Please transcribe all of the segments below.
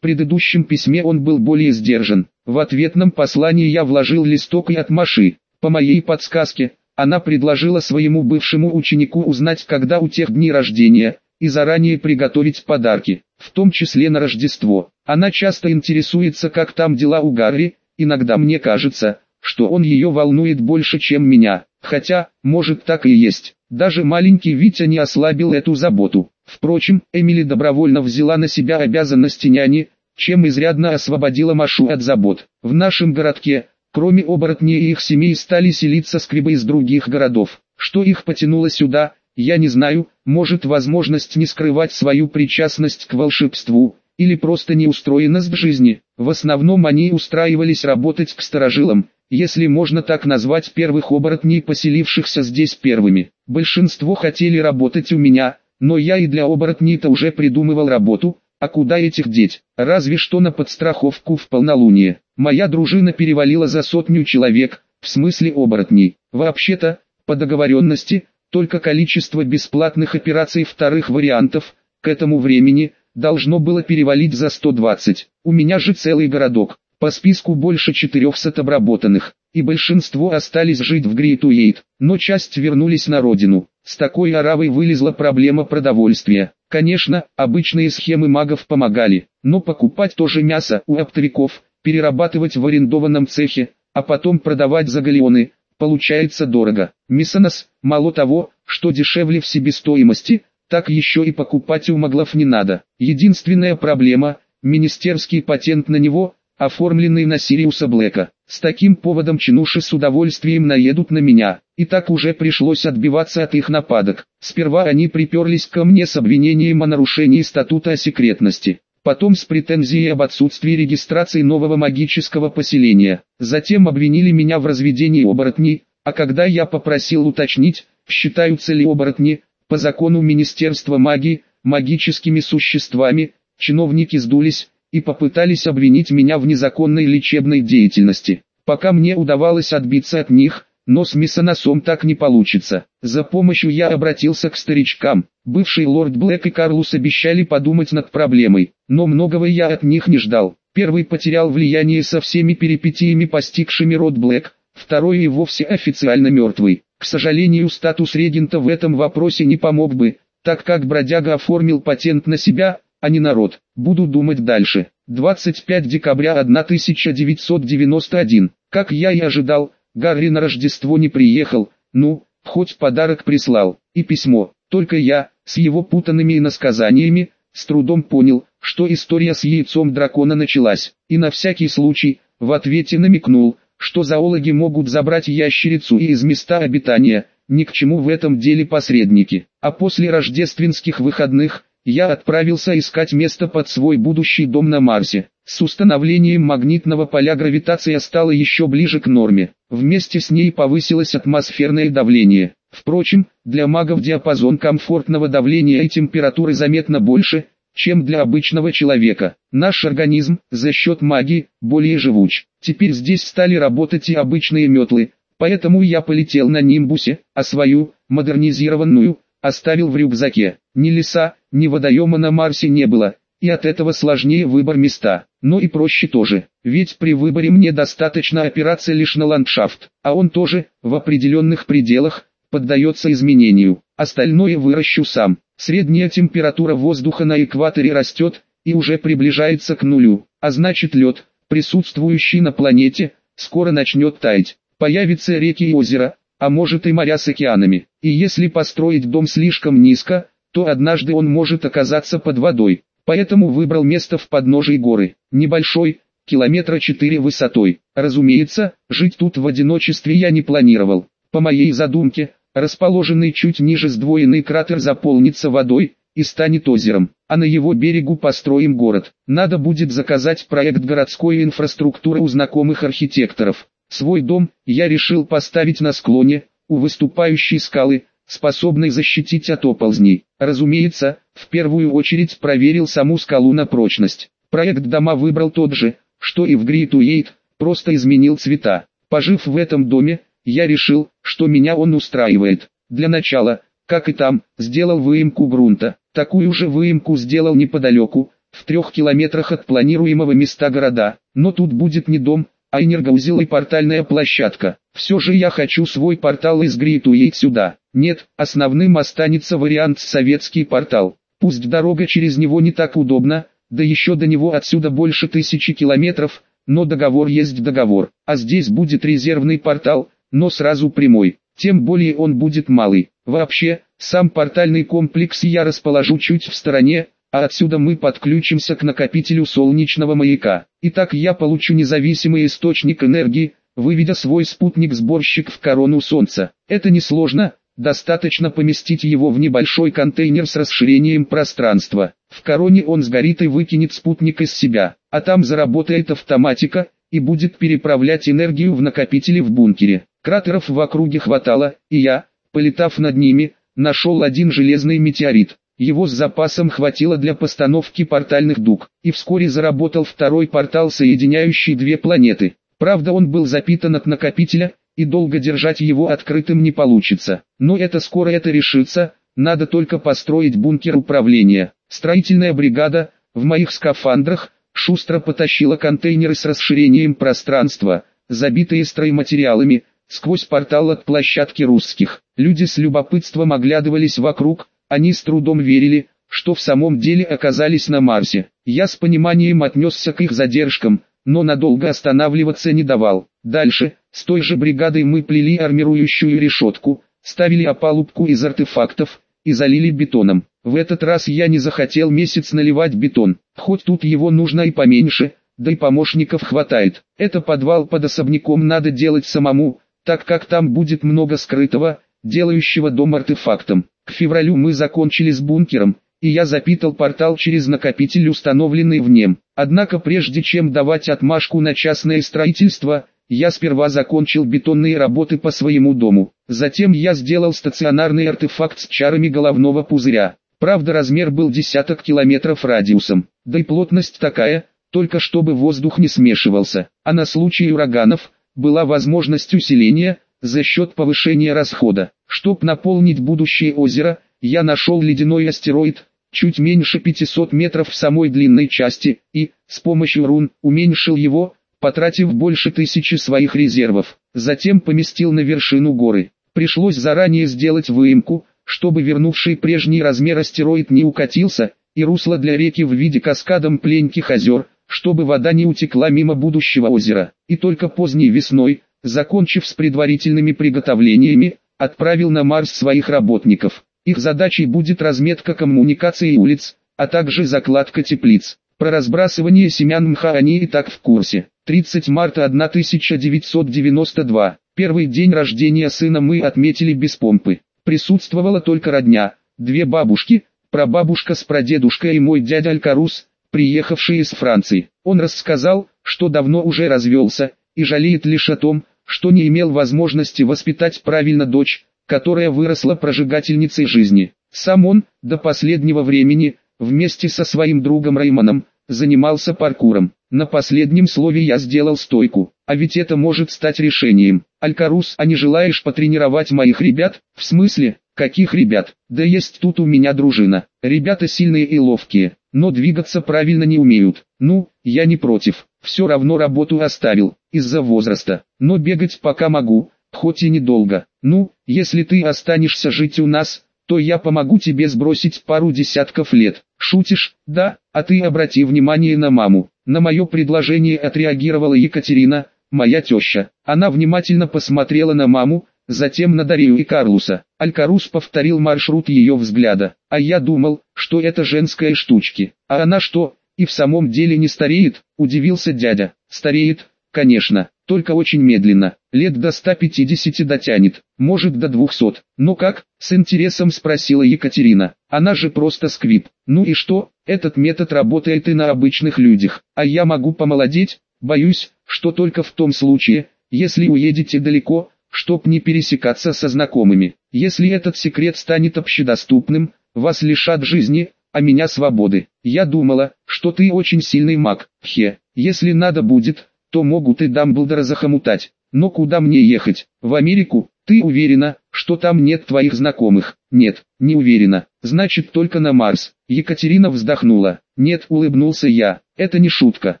В предыдущем письме он был более сдержан. В ответном послании я вложил листок и от Маши. По моей подсказке, она предложила своему бывшему ученику узнать, когда у тех дни рождения, и заранее приготовить подарки, в том числе на Рождество. Она часто интересуется, как там дела у Гарри, иногда мне кажется, что он ее волнует больше, чем меня, хотя, может так и есть. Даже маленький Витя не ослабил эту заботу. Впрочем, Эмили добровольно взяла на себя обязанности няни, чем изрядно освободила Машу от забот. В нашем городке, кроме оборотней и их семей стали селиться скребы из других городов. Что их потянуло сюда, я не знаю, может возможность не скрывать свою причастность к волшебству, или просто неустроенность в жизни. В основном они устраивались работать к старожилам, если можно так назвать первых оборотней, поселившихся здесь первыми. Большинство хотели работать у меня, но я и для оборотней-то уже придумывал работу, а куда этих деть? Разве что на подстраховку в полнолуние. Моя дружина перевалила за сотню человек, в смысле оборотней. Вообще-то, по договоренности, только количество бесплатных операций вторых вариантов, к этому времени, должно было перевалить за 120. У меня же целый городок, по списку больше 400 обработанных, и большинство остались жить в Грейтуэйт, но часть вернулись на родину. С такой оравой вылезла проблема продовольствия. Конечно, обычные схемы магов помогали, но покупать тоже мясо у оптовиков, перерабатывать в арендованном цехе, а потом продавать за галеоны, получается дорого. Миссонос, мало того, что дешевле в себестоимости, так еще и покупать у маглов не надо. Единственная проблема – министерский патент на него – оформленный на Сириуса Блэка. С таким поводом чинуши с удовольствием наедут на меня, и так уже пришлось отбиваться от их нападок. Сперва они приперлись ко мне с обвинением о нарушении статута о секретности, потом с претензией об отсутствии регистрации нового магического поселения, затем обвинили меня в разведении оборотней, а когда я попросил уточнить, считаются ли оборотни, по закону Министерства магии, магическими существами, чиновники сдулись, и попытались обвинить меня в незаконной лечебной деятельности. Пока мне удавалось отбиться от них, но с Миссоносом так не получится. За помощью я обратился к старичкам. Бывший лорд Блэк и Карлус обещали подумать над проблемой, но многого я от них не ждал. Первый потерял влияние со всеми перипетиями постигшими род Блэк, второй и вовсе официально мертвый. К сожалению статус регента в этом вопросе не помог бы, так как бродяга оформил патент на себя, а не народ. Буду думать дальше. 25 декабря 1991. Как я и ожидал, Гарри на Рождество не приехал, ну, хоть подарок прислал, и письмо. Только я, с его путанными иносказаниями, с трудом понял, что история с яйцом дракона началась, и на всякий случай, в ответе намекнул, что зоологи могут забрать ящерицу и из места обитания, ни к чему в этом деле посредники. А после рождественских выходных, я отправился искать место под свой будущий дом на Марсе. С установлением магнитного поля гравитация стала еще ближе к норме. Вместе с ней повысилось атмосферное давление. Впрочем, для магов диапазон комфортного давления и температуры заметно больше, чем для обычного человека. Наш организм, за счет магии, более живуч. Теперь здесь стали работать и обычные метлы, поэтому я полетел на Нимбусе, а свою, модернизированную, оставил в рюкзаке. Ни леса, ни водоема на Марсе не было, и от этого сложнее выбор места, но и проще тоже, ведь при выборе мне достаточно опираться лишь на ландшафт, а он тоже, в определенных пределах, поддается изменению. Остальное выращу сам. Средняя температура воздуха на экваторе растет, и уже приближается к нулю, а значит лед, присутствующий на планете, скоро начнет таять. Появятся реки и озера, а может и моря с океанами. И если построить дом слишком низко, то однажды он может оказаться под водой. Поэтому выбрал место в подножии горы, небольшой, километра 4 высотой. Разумеется, жить тут в одиночестве я не планировал. По моей задумке, расположенный чуть ниже сдвоенный кратер заполнится водой и станет озером, а на его берегу построим город. Надо будет заказать проект городской инфраструктуры у знакомых архитекторов. Свой дом я решил поставить на склоне, у выступающей скалы, способной защитить от оползней. Разумеется, в первую очередь проверил саму скалу на прочность. Проект дома выбрал тот же, что и в Гритуэйт, просто изменил цвета. Пожив в этом доме, я решил, что меня он устраивает. Для начала, как и там, сделал выемку грунта. Такую же выемку сделал неподалеку, в трех километрах от планируемого места города, но тут будет не дом, а энергоузел и портальная площадка. Все же я хочу свой портал из Грейтуэйт сюда. Нет, основным останется вариант советский портал. Пусть дорога через него не так удобна, да еще до него отсюда больше тысячи километров, но договор есть договор. А здесь будет резервный портал, но сразу прямой. Тем более он будет малый. Вообще, сам портальный комплекс я расположу чуть в стороне, а отсюда мы подключимся к накопителю солнечного маяка. Итак я получу независимый источник энергии, выведя свой спутник-сборщик в корону Солнца. Это несложно, достаточно поместить его в небольшой контейнер с расширением пространства. В короне он сгорит и выкинет спутник из себя, а там заработает автоматика, и будет переправлять энергию в накопители в бункере. Кратеров в округе хватало, и я, полетав над ними, нашел один железный метеорит. Его с запасом хватило для постановки портальных дуг, и вскоре заработал второй портал, соединяющий две планеты. Правда он был запитан от накопителя, и долго держать его открытым не получится. Но это скоро это решится, надо только построить бункер управления. Строительная бригада, в моих скафандрах, шустро потащила контейнеры с расширением пространства, забитые стройматериалами, сквозь портал от площадки русских. Люди с любопытством оглядывались вокруг, они с трудом верили, что в самом деле оказались на Марсе. Я с пониманием отнесся к их задержкам, но надолго останавливаться не давал. Дальше, с той же бригадой мы плели армирующую решетку, ставили опалубку из артефактов и залили бетоном. В этот раз я не захотел месяц наливать бетон, хоть тут его нужно и поменьше, да и помощников хватает. Это подвал под особняком надо делать самому, так как там будет много скрытого, делающего дом артефактом. К февралю мы закончили с бункером, и я запитал портал через накопитель, установленный в нем. Однако прежде чем давать отмашку на частное строительство, я сперва закончил бетонные работы по своему дому. Затем я сделал стационарный артефакт с чарами головного пузыря. Правда размер был десяток километров радиусом, да и плотность такая, только чтобы воздух не смешивался. А на случай ураганов, была возможность усиления, за счет повышения расхода. Чтоб наполнить будущее озеро, я нашел ледяной астероид, чуть меньше 500 метров в самой длинной части, и, с помощью рун, уменьшил его, потратив больше тысячи своих резервов. Затем поместил на вершину горы. Пришлось заранее сделать выемку, чтобы вернувший прежний размер астероид не укатился, и русло для реки в виде каскадом пленьких озер, чтобы вода не утекла мимо будущего озера. И только поздней весной, закончив с предварительными приготовлениями, отправил на Марс своих работников. Их задачей будет разметка коммуникаций улиц, а также закладка теплиц. Про разбрасывание семян мха они и так в курсе. 30 марта 1992. Первый день рождения сына мы отметили без помпы. Присутствовала только родня, две бабушки, прабабушка с прадедушкой и мой дядя Алькарус, приехавший из Франции. Он рассказал, что давно уже развелся, и жалеет лишь о том, что не имел возможности воспитать правильно дочь, которая выросла прожигательницей жизни. Сам он, до последнего времени, вместе со своим другом Раймоном, занимался паркуром. На последнем слове я сделал стойку, а ведь это может стать решением. Алькарус, а не желаешь потренировать моих ребят? В смысле, каких ребят? Да есть тут у меня дружина. Ребята сильные и ловкие, но двигаться правильно не умеют. Ну, я не против. Все равно работу оставил, из-за возраста. Но бегать пока могу, хоть и недолго. Ну, если ты останешься жить у нас, то я помогу тебе сбросить пару десятков лет. Шутишь? Да, а ты обрати внимание на маму. На мое предложение отреагировала Екатерина, моя теща. Она внимательно посмотрела на маму, затем на Дарью и Карлуса. Алькарус повторил маршрут ее взгляда. А я думал, что это женская штучки. А она что, и в самом деле не стареет? Удивился дядя. Стареет, конечно, только очень медленно. Лет до 150 дотянет, может до 200. Но как? С интересом спросила Екатерина. Она же просто сквип. Ну и что? Этот метод работает и на обычных людях. А я могу помолодеть? Боюсь, что только в том случае, если уедете далеко, чтоб не пересекаться со знакомыми. Если этот секрет станет общедоступным, вас лишат жизни, а меня свободы. Я думала, что ты очень сильный маг. Хе, если надо будет, то могут и Дамблдора захомутать. Но куда мне ехать? В Америку? Ты уверена, что там нет твоих знакомых. Нет, не уверена. Значит только на Марс. Екатерина вздохнула. Нет, улыбнулся я. Это не шутка.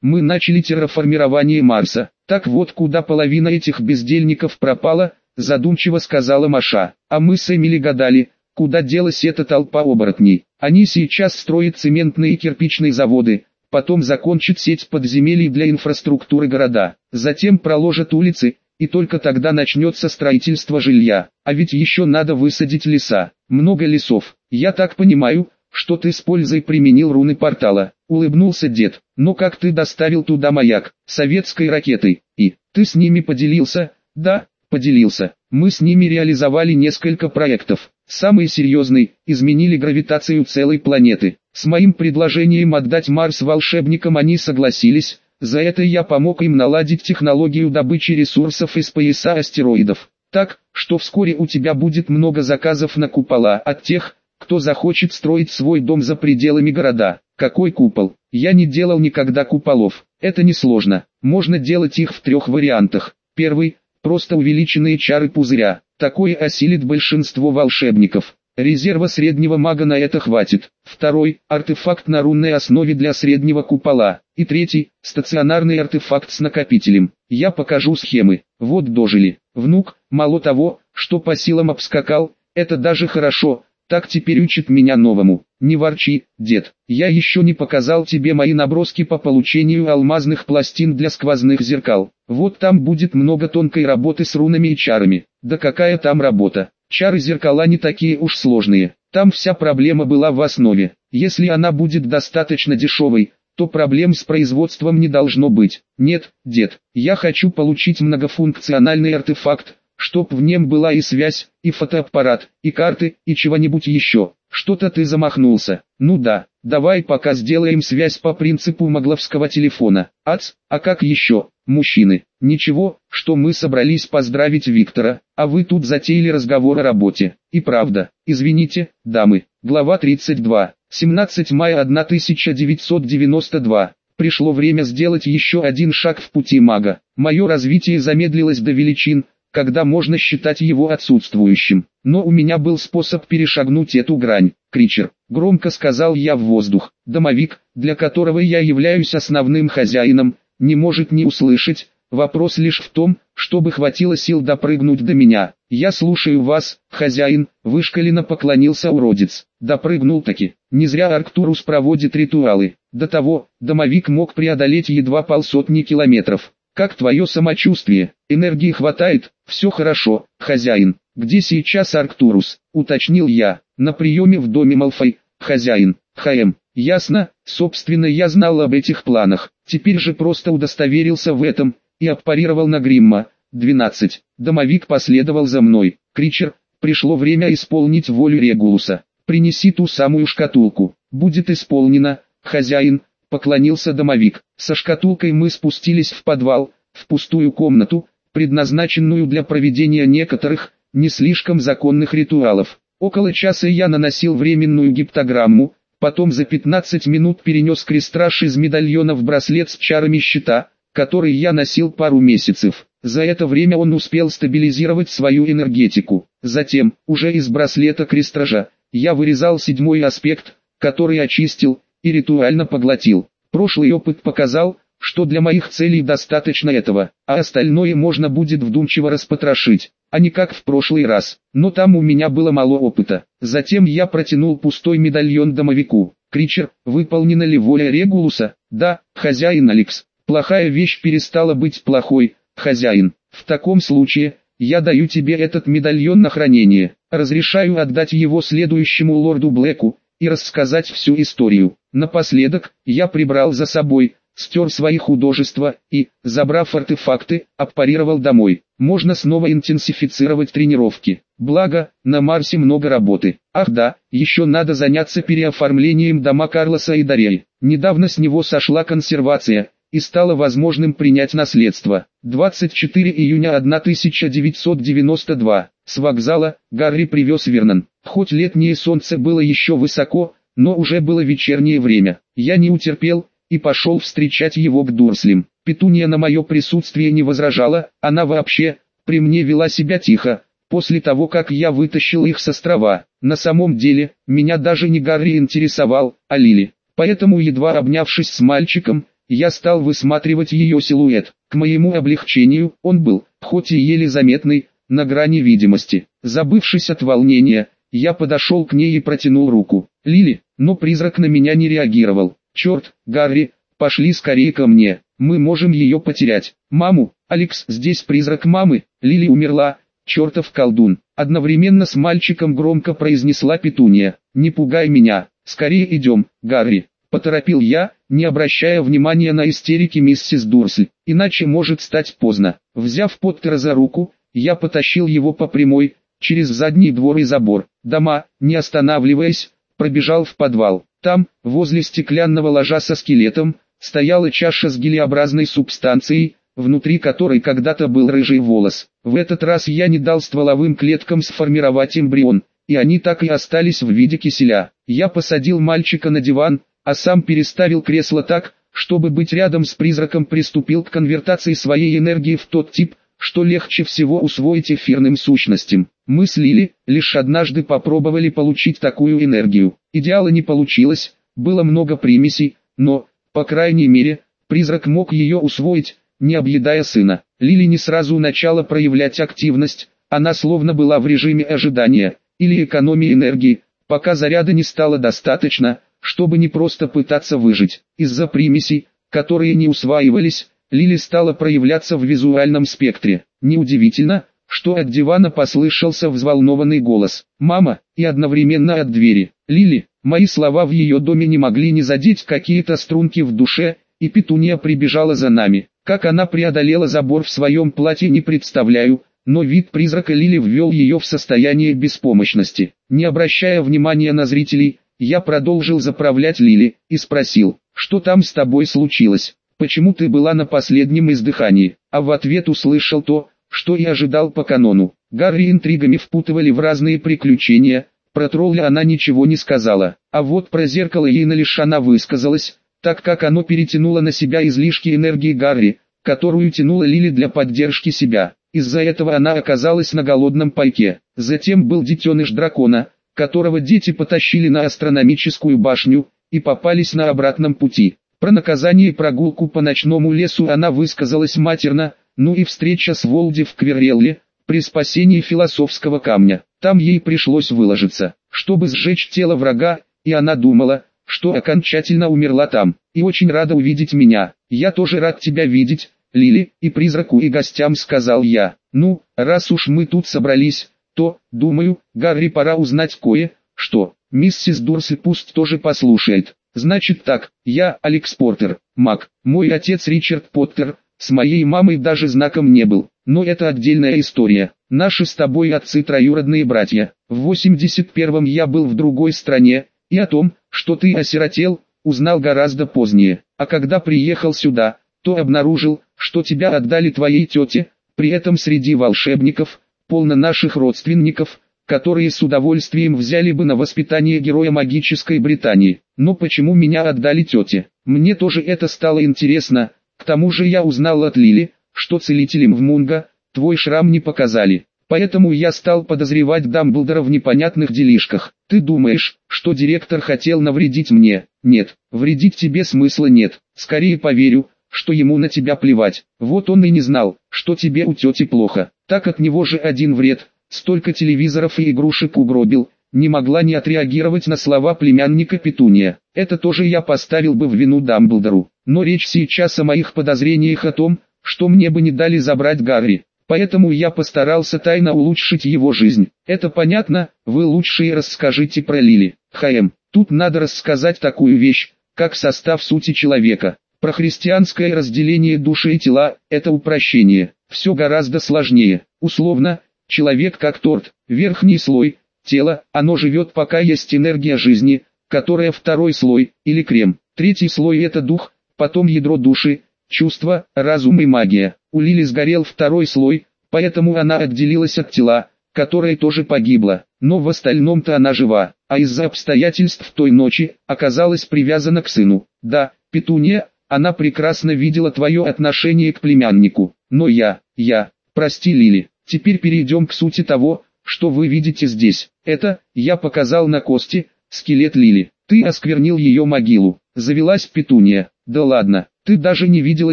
Мы начали терраформирование Марса. Так вот куда половина этих бездельников пропала, задумчиво сказала Маша. А мы с Эмили гадали, куда делась эта толпа оборотней. Они сейчас строят цементные и кирпичные заводы, потом закончат сеть подземелий для инфраструктуры города, затем проложат улицы, и только тогда начнется строительство жилья. А ведь еще надо высадить леса. Много лесов. Я так понимаю, что ты с пользой применил руны портала. Улыбнулся дед. Но как ты доставил туда маяк, советской ракетой, и ты с ними поделился? Да, поделился. Мы с ними реализовали несколько проектов. Самый серьезный – изменили гравитацию целой планеты. С моим предложением отдать Марс волшебникам они согласились, за это я помог им наладить технологию добычи ресурсов из пояса астероидов. Так, что вскоре у тебя будет много заказов на купола от тех, кто захочет строить свой дом за пределами города. Какой купол? Я не делал никогда куполов. Это несложно. Можно делать их в трех вариантах. Первый – просто увеличенные чары пузыря. Такое осилит большинство волшебников. Резерва среднего мага на это хватит. Второй – артефакт на рунной основе для среднего купола. И третий – стационарный артефакт с накопителем. Я покажу схемы. Вот дожили. Внук, мало того, что по силам обскакал, это даже хорошо, так теперь учит меня новому. Не ворчи, дед, я еще не показал тебе мои наброски по получению алмазных пластин для сквозных зеркал. Вот там будет много тонкой работы с рунами и чарами. Да какая там работа. Чары зеркала не такие уж сложные. Там вся проблема была в основе. Если она будет достаточно дешевой, то проблем с производством не должно быть. Нет, дед, я хочу получить многофункциональный артефакт, Чтоб в нем была и связь, и фотоаппарат, и карты, и чего-нибудь еще. Что-то ты замахнулся. Ну да, давай пока сделаем связь по принципу могловского телефона. Ац, а как еще, мужчины? Ничего, что мы собрались поздравить Виктора, а вы тут затеяли разговор о работе. И правда, извините, дамы. Глава 32. 17 мая 1992. Пришло время сделать еще один шаг в пути мага. Мое развитие замедлилось до величин, когда можно считать его отсутствующим. Но у меня был способ перешагнуть эту грань. Кричер, громко сказал я в воздух, домовик, для которого я являюсь основным хозяином, не может не услышать, вопрос лишь в том, чтобы хватило сил допрыгнуть до меня. Я слушаю вас, хозяин, вышкаленно поклонился уродец. Допрыгнул таки. Не зря Арктурус проводит ритуалы. До того, домовик мог преодолеть едва полсотни километров. Как твое самочувствие? Энергии хватает? Все хорошо, хозяин. Где сейчас Арктурус? Уточнил я. На приеме в доме Малфой. Хозяин. ХМ. Ясно, собственно я знал об этих планах. Теперь же просто удостоверился в этом. И аппарировал на Гримма. 12. Домовик последовал за мной. Кричер, пришло время исполнить волю Регулуса. Принеси ту самую шкатулку. Будет исполнено, хозяин, поклонился домовик. Со шкатулкой мы спустились в подвал, в пустую комнату, предназначенную для проведения некоторых, не слишком законных ритуалов. Около часа я наносил временную гиптограмму, потом за 15 минут перенес крестраж из медальона в браслет с чарами щита, который я носил пару месяцев. За это время он успел стабилизировать свою энергетику. Затем, уже из браслета крестража, я вырезал седьмой аспект, который очистил, и ритуально поглотил. Прошлый опыт показал, что для моих целей достаточно этого, а остальное можно будет вдумчиво распотрошить, а не как в прошлый раз. Но там у меня было мало опыта. Затем я протянул пустой медальон домовику. Кричер, выполнена ли воля Регулуса? Да, хозяин Алекс. Плохая вещь перестала быть плохой, хозяин. В таком случае, я даю тебе этот медальон на хранение. Разрешаю отдать его следующему лорду Блэку, и рассказать всю историю. Напоследок, я прибрал за собой, стер свои художества и, забрав артефакты, аппарировал домой. Можно снова интенсифицировать тренировки. Благо, на Марсе много работы. Ах да, еще надо заняться переоформлением дома Карлоса и Дарьи. Недавно с него сошла консервация, и стало возможным принять наследство. 24 июня 1992. С вокзала, Гарри привез Вернон. Хоть летнее солнце было еще высоко, но уже было вечернее время. Я не утерпел, и пошел встречать его к Дурслим. Петуния на мое присутствие не возражала, она вообще, при мне вела себя тихо, после того как я вытащил их с острова. На самом деле, меня даже не Гарри интересовал, а Лили. Поэтому едва обнявшись с мальчиком, я стал высматривать ее силуэт. К моему облегчению, он был, хоть и еле заметный, на грани видимости. Забывшись от волнения, я подошел к ней и протянул руку. Лили, но призрак на меня не реагировал. Черт, Гарри, пошли скорее ко мне, мы можем ее потерять. Маму, Алекс, здесь призрак мамы, Лили умерла, чертов колдун. Одновременно с мальчиком громко произнесла Петуния. Не пугай меня, скорее идем, Гарри. Поторопил я, не обращая внимания на истерики миссис Дурсль, иначе может стать поздно. Взяв Поттера за руку, я потащил его по прямой, через задний двор и забор. Дома, не останавливаясь, пробежал в подвал. Там, возле стеклянного ложа со скелетом, стояла чаша с гелеобразной субстанцией, внутри которой когда-то был рыжий волос. В этот раз я не дал стволовым клеткам сформировать эмбрион, и они так и остались в виде киселя. Я посадил мальчика на диван, а сам переставил кресло так, чтобы быть рядом с призраком приступил к конвертации своей энергии в тот тип, что легче всего усвоить эфирным сущностям. Мы с Лили лишь однажды попробовали получить такую энергию. Идеала не получилось, было много примесей, но, по крайней мере, призрак мог ее усвоить, не объедая сына. Лили не сразу начала проявлять активность, она словно была в режиме ожидания, или экономии энергии, пока заряда не стало достаточно, чтобы не просто пытаться выжить. Из-за примесей, которые не усваивались, Лили стала проявляться в визуальном спектре. Неудивительно, что от дивана послышался взволнованный голос «Мама» и одновременно от двери. Лили, мои слова в ее доме не могли не задеть какие-то струнки в душе, и Петуния прибежала за нами. Как она преодолела забор в своем платье не представляю, но вид призрака Лили ввел ее в состояние беспомощности. Не обращая внимания на зрителей, я продолжил заправлять Лили, и спросил, что там с тобой случилось? почему ты была на последнем издыхании, а в ответ услышал то, что и ожидал по канону. Гарри интригами впутывали в разные приключения, про тролля она ничего не сказала, а вот про зеркало Ейна лишь она высказалась, так как оно перетянуло на себя излишки энергии Гарри, которую тянула Лили для поддержки себя. Из-за этого она оказалась на голодном пайке. Затем был детеныш дракона, которого дети потащили на астрономическую башню, и попались на обратном пути. Про наказание и прогулку по ночному лесу она высказалась матерно, ну и встреча с Волди в Кверрелле, при спасении философского камня. Там ей пришлось выложиться, чтобы сжечь тело врага, и она думала, что окончательно умерла там, и очень рада увидеть меня. Я тоже рад тебя видеть, Лили, и призраку и гостям сказал я. Ну, раз уж мы тут собрались, то, думаю, Гарри пора узнать кое, что, миссис Дурсли пусть тоже послушает. Значит так, я Алекс Портер, маг, мой отец Ричард Поттер, с моей мамой даже знаком не был, но это отдельная история. Наши с тобой отцы троюродные братья. В 81-м я был в другой стране, и о том, что ты осиротел, узнал гораздо позднее. А когда приехал сюда, то обнаружил, что тебя отдали твоей тете, при этом среди волшебников, полно наших родственников, которые с удовольствием взяли бы на воспитание героя магической Британии. Но почему меня отдали тете? Мне тоже это стало интересно, к тому же я узнал от Лили, что целителям в Мунга, твой шрам не показали. Поэтому я стал подозревать Дамблдора в непонятных делишках. Ты думаешь, что директор хотел навредить мне? Нет, вредить тебе смысла нет. Скорее поверю, что ему на тебя плевать. Вот он и не знал, что тебе у тети плохо. Так от него же один вред, столько телевизоров и игрушек угробил, не могла не отреагировать на слова племянника Петуния. Это тоже я поставил бы в вину Дамблдору. Но речь сейчас о моих подозрениях о том, что мне бы не дали забрать Гарри. Поэтому я постарался тайно улучшить его жизнь. Это понятно, вы лучше и расскажите про Лили. ХМ. Тут надо рассказать такую вещь, как состав сути человека. Про христианское разделение души и тела – это упрощение. Все гораздо сложнее. Условно, Человек как торт, верхний слой, тело, оно живет пока есть энергия жизни, которая второй слой, или крем. Третий слой это дух, потом ядро души, чувства, разум и магия. У Лили сгорел второй слой, поэтому она отделилась от тела, которое тоже погибло, но в остальном-то она жива, а из-за обстоятельств той ночи, оказалась привязана к сыну. Да, Петуния, она прекрасно видела твое отношение к племяннику, но я, я, прости Лили, Теперь перейдем к сути того, что вы видите здесь. Это, я показал на кости, скелет Лили. Ты осквернил ее могилу. Завелась петуния. Да ладно, ты даже не видела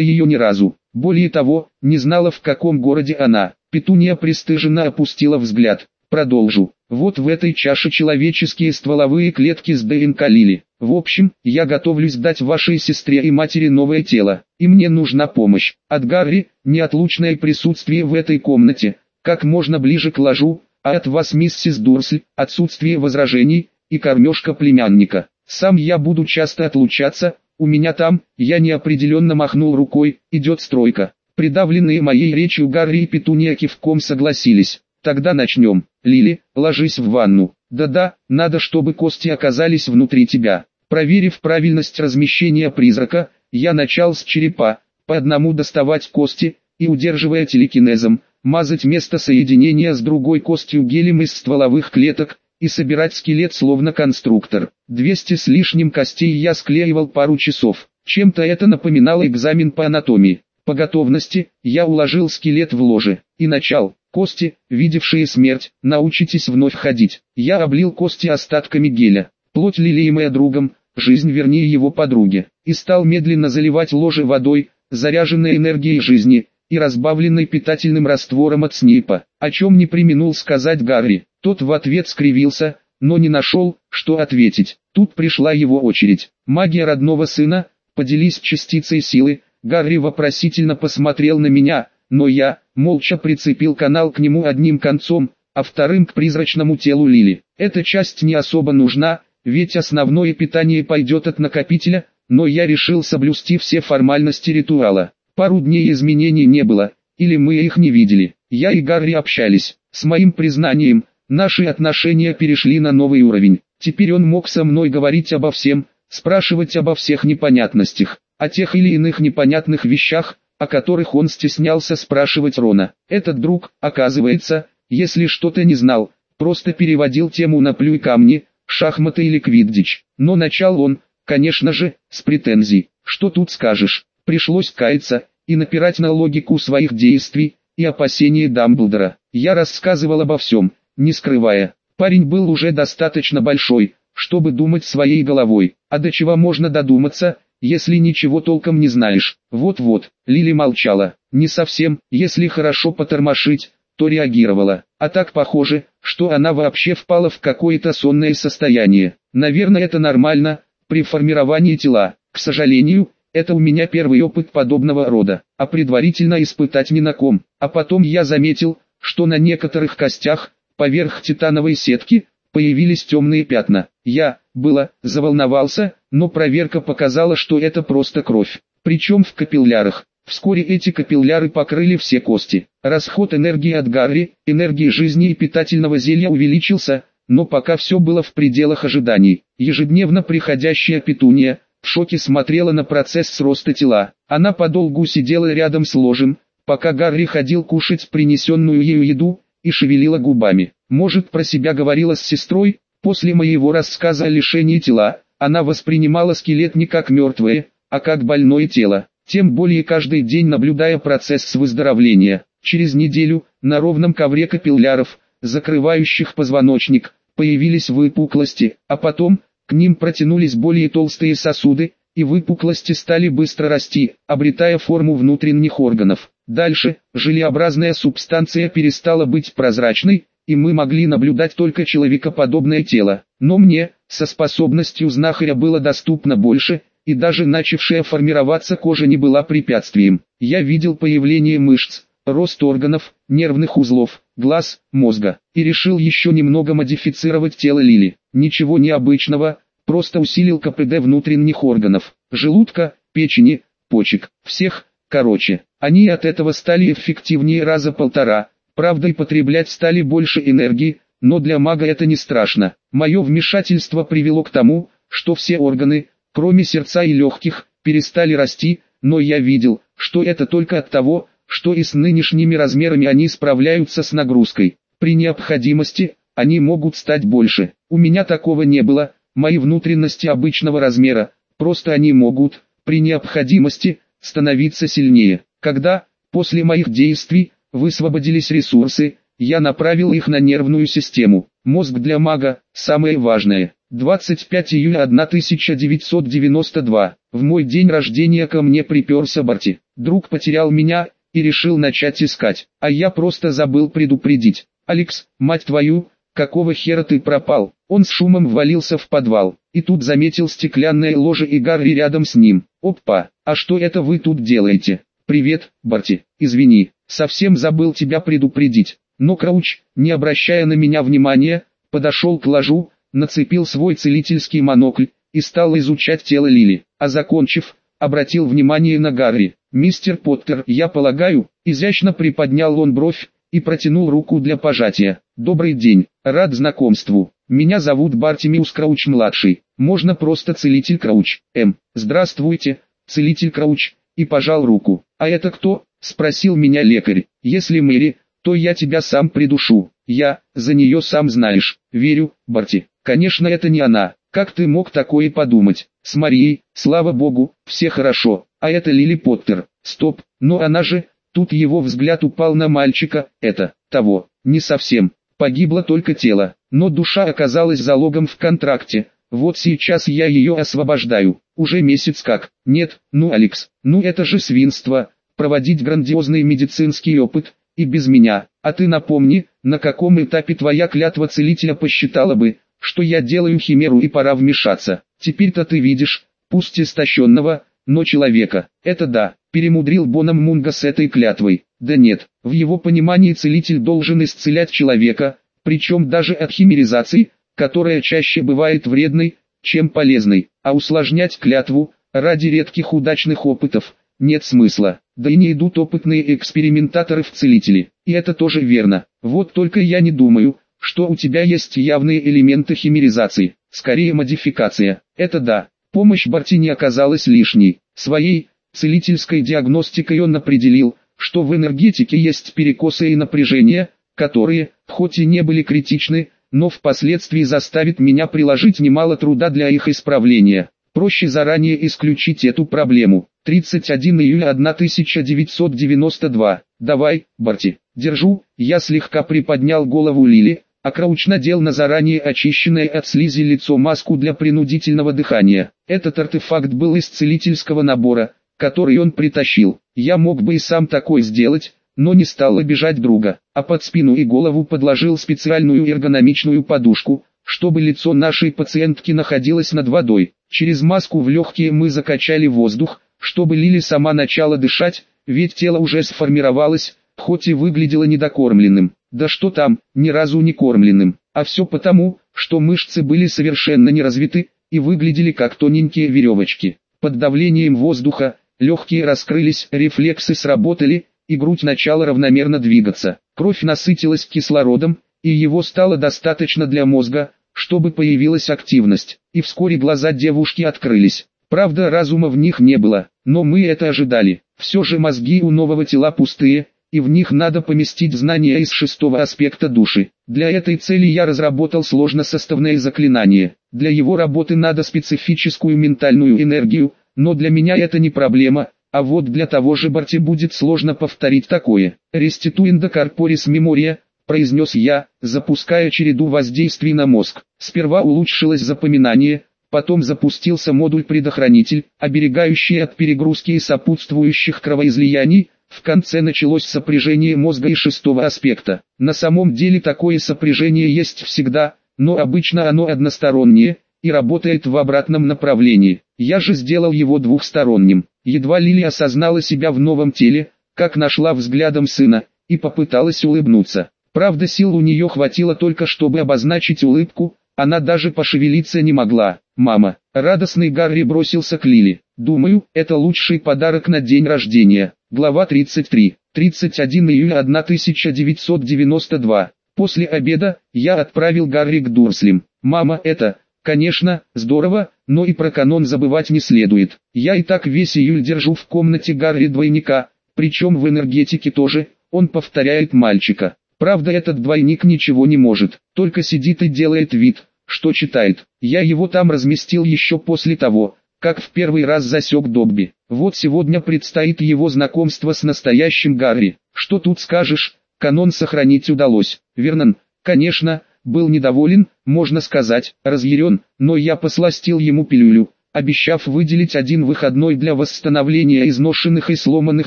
ее ни разу. Более того, не знала в каком городе она. Петуния пристыженно опустила взгляд. Продолжу. Вот в этой чаше человеческие стволовые клетки с ДНК Лили. В общем, я готовлюсь дать вашей сестре и матери новое тело. И мне нужна помощь. От Гарри, неотлучное присутствие в этой комнате, как можно ближе к ложу, а от вас миссис Дурсль, отсутствие возражений, и кормежка племянника. Сам я буду часто отлучаться, у меня там, я неопределенно махнул рукой, идет стройка. Придавленные моей речью Гарри и Петуния кивком согласились. Тогда начнем. Лили, ложись в ванну. Да-да, надо чтобы кости оказались внутри тебя. Проверив правильность размещения призрака, я начал с черепа, по одному доставать кости, и удерживая телекинезом, мазать место соединения с другой костью гелем из стволовых клеток, и собирать скелет словно конструктор. 200 с лишним костей я склеивал пару часов. Чем-то это напоминало экзамен по анатомии. По готовности, я уложил скелет в ложе, и начал. Кости, видевшие смерть, научитесь вновь ходить. Я облил кости остатками геля, плоть лелеемая другом, жизнь вернее его подруге, и стал медленно заливать ложе водой, заряженной энергией жизни, и разбавленной питательным раствором от снипа, о чем не применул сказать Гарри. Тот в ответ скривился, но не нашел, что ответить. Тут пришла его очередь. Магия родного сына, поделись частицей силы, Гарри вопросительно посмотрел на меня, но я, молча прицепил канал к нему одним концом, а вторым к призрачному телу Лили. Эта часть не особо нужна, ведь основное питание пойдет от накопителя, но я решил соблюсти все формальности ритуала. Пару дней изменений не было, или мы их не видели. Я и Гарри общались. С моим признанием, Наши отношения перешли на новый уровень. Теперь он мог со мной говорить обо всем, спрашивать обо всех непонятностях, о тех или иных непонятных вещах, о которых он стеснялся спрашивать Рона. Этот друг, оказывается, если что-то не знал, просто переводил тему на плюй камни, шахматы или квиддич. Но начал он, конечно же, с претензий. Что тут скажешь? Пришлось каяться и напирать на логику своих действий и опасения Дамблдора. Я рассказывал обо всем, не скрывая. Парень был уже достаточно большой, чтобы думать своей головой, а до чего можно додуматься, если ничего толком не знаешь. Вот-вот, Лили молчала, не совсем, если хорошо потормошить, то реагировала, а так похоже, что она вообще впала в какое-то сонное состояние. Наверное это нормально, при формировании тела, к сожалению, это у меня первый опыт подобного рода, а предварительно испытать ни на ком. А потом я заметил, что на некоторых костях, Поверх титановой сетки, появились темные пятна. Я, было, заволновался, но проверка показала, что это просто кровь. Причем в капиллярах. Вскоре эти капилляры покрыли все кости. Расход энергии от Гарри, энергии жизни и питательного зелья увеличился, но пока все было в пределах ожиданий. Ежедневно приходящая петуния, в шоке смотрела на процесс роста тела. Она подолгу сидела рядом с ложем, пока Гарри ходил кушать принесенную ею еду, и шевелила губами. Может про себя говорила с сестрой, после моего рассказа о лишении тела, она воспринимала скелет не как мертвое, а как больное тело, тем более каждый день наблюдая процесс выздоровления. Через неделю, на ровном ковре капилляров, закрывающих позвоночник, появились выпуклости, а потом, к ним протянулись более толстые сосуды, и выпуклости стали быстро расти, обретая форму внутренних органов. Дальше, желеобразная субстанция перестала быть прозрачной, и мы могли наблюдать только человекоподобное тело. Но мне, со способностью знахаря было доступно больше, и даже начавшая формироваться кожа не была препятствием. Я видел появление мышц, рост органов, нервных узлов, глаз, мозга, и решил еще немного модифицировать тело Лили. Ничего необычного, просто усилил КПД внутренних органов, желудка, печени, почек, всех, короче. Они от этого стали эффективнее раза полтора, правда и потреблять стали больше энергии, но для мага это не страшно. Мое вмешательство привело к тому, что все органы, кроме сердца и легких, перестали расти, но я видел, что это только от того, что и с нынешними размерами они справляются с нагрузкой. При необходимости, они могут стать больше. У меня такого не было, мои внутренности обычного размера, просто они могут, при необходимости, становиться сильнее. Когда, после моих действий, высвободились ресурсы, я направил их на нервную систему. Мозг для мага – самое важное. 25 июля 1992. В мой день рождения ко мне приперся Барти. Друг потерял меня и решил начать искать, а я просто забыл предупредить. «Алекс, мать твою, какого хера ты пропал?» Он с шумом ввалился в подвал, и тут заметил стеклянное ложе и Гарри рядом с ним. «Опа, а что это вы тут делаете?» «Привет, Барти, извини, совсем забыл тебя предупредить». Но Крауч, не обращая на меня внимания, подошел к ложу, нацепил свой целительский монокль и стал изучать тело Лили, а закончив, обратил внимание на Гарри. «Мистер Поттер, я полагаю», изящно приподнял он бровь и протянул руку для пожатия. «Добрый день, рад знакомству. Меня зовут Бартимиус Крауч-младший, можно просто Целитель Крауч. М. Здравствуйте, Целитель Крауч», и пожал руку. «А это кто?» – спросил меня лекарь. «Если Мэри, то я тебя сам придушу. Я, за нее сам знаешь. Верю, Барти. Конечно это не она. Как ты мог такое подумать? С Марией, слава богу, все хорошо. А это Лили Поттер. Стоп, но она же... Тут его взгляд упал на мальчика, это, того, не совсем. Погибло только тело, но душа оказалась залогом в контракте. Вот сейчас я ее освобождаю. Уже месяц как. Нет, ну Алекс, ну это же свинство. Проводить грандиозный медицинский опыт, и без меня. А ты напомни, на каком этапе твоя клятва целителя посчитала бы, что я делаю химеру и пора вмешаться. Теперь-то ты видишь, пусть истощенного, но человека. Это да, перемудрил Боном Мунга с этой клятвой. Да нет, в его понимании целитель должен исцелять человека, причем даже от химеризации, которая чаще бывает вредной, чем полезной, а усложнять клятву, ради редких удачных опытов, нет смысла. Да и не идут опытные экспериментаторы в целители. И это тоже верно. Вот только я не думаю, что у тебя есть явные элементы химеризации. Скорее модификация. Это да. Помощь Бартини оказалась лишней. Своей целительской диагностикой он определил, что в энергетике есть перекосы и напряжения, которые, хоть и не были критичны, но впоследствии заставят меня приложить немало труда для их исправления. Проще заранее исключить эту проблему. 31 июля 1992. Давай, Барти, держу. Я слегка приподнял голову Лили, а Крауч надел на заранее очищенное от слизи лицо маску для принудительного дыхания. Этот артефакт был из целительского набора, который он притащил. Я мог бы и сам такой сделать, но не стал обижать друга, а под спину и голову подложил специальную эргономичную подушку, чтобы лицо нашей пациентки находилось над водой. Через маску в легкие мы закачали воздух, чтобы Лили сама начала дышать, ведь тело уже сформировалось, хоть и выглядело недокормленным. Да что там, ни разу не кормленным. А все потому, что мышцы были совершенно не развиты, и выглядели как тоненькие веревочки. Под давлением воздуха, легкие раскрылись, рефлексы сработали, и грудь начала равномерно двигаться. Кровь насытилась кислородом, и его стало достаточно для мозга, чтобы появилась активность, и вскоре глаза девушки открылись. Правда разума в них не было, но мы это ожидали. Все же мозги у нового тела пустые, и в них надо поместить знания из шестого аспекта души. Для этой цели я разработал сложносоставное заклинание. Для его работы надо специфическую ментальную энергию, но для меня это не проблема, а вот для того же Барти будет сложно повторить такое. Restituendo corporis memoria, произнес я, запуская череду воздействий на мозг. Сперва улучшилось запоминание, потом запустился модуль-предохранитель, оберегающий от перегрузки и сопутствующих кровоизлияний, в конце началось сопряжение мозга и шестого аспекта. На самом деле такое сопряжение есть всегда, но обычно оно одностороннее, и работает в обратном направлении. Я же сделал его двухсторонним. Едва Лили осознала себя в новом теле, как нашла взглядом сына, и попыталась улыбнуться. Правда сил у нее хватило только чтобы обозначить улыбку, она даже пошевелиться не могла. «Мама!» Радостный Гарри бросился к Лили. «Думаю, это лучший подарок на день рождения». Глава 33. 31 июля 1992. После обеда, я отправил Гарри к Дурслим. «Мама, это, конечно, здорово, но и про канон забывать не следует. Я и так весь июль держу в комнате Гарри двойника, причем в энергетике тоже, он повторяет мальчика. Правда этот двойник ничего не может, только сидит и делает вид, что читает. Я его там разместил еще после того, как в первый раз засек Добби. Вот сегодня предстоит его знакомство с настоящим Гарри. Что тут скажешь, канон сохранить удалось. Вернон, конечно, был недоволен, можно сказать, разъярен, но я посластил ему пилюлю, обещав выделить один выходной для восстановления изношенных и сломанных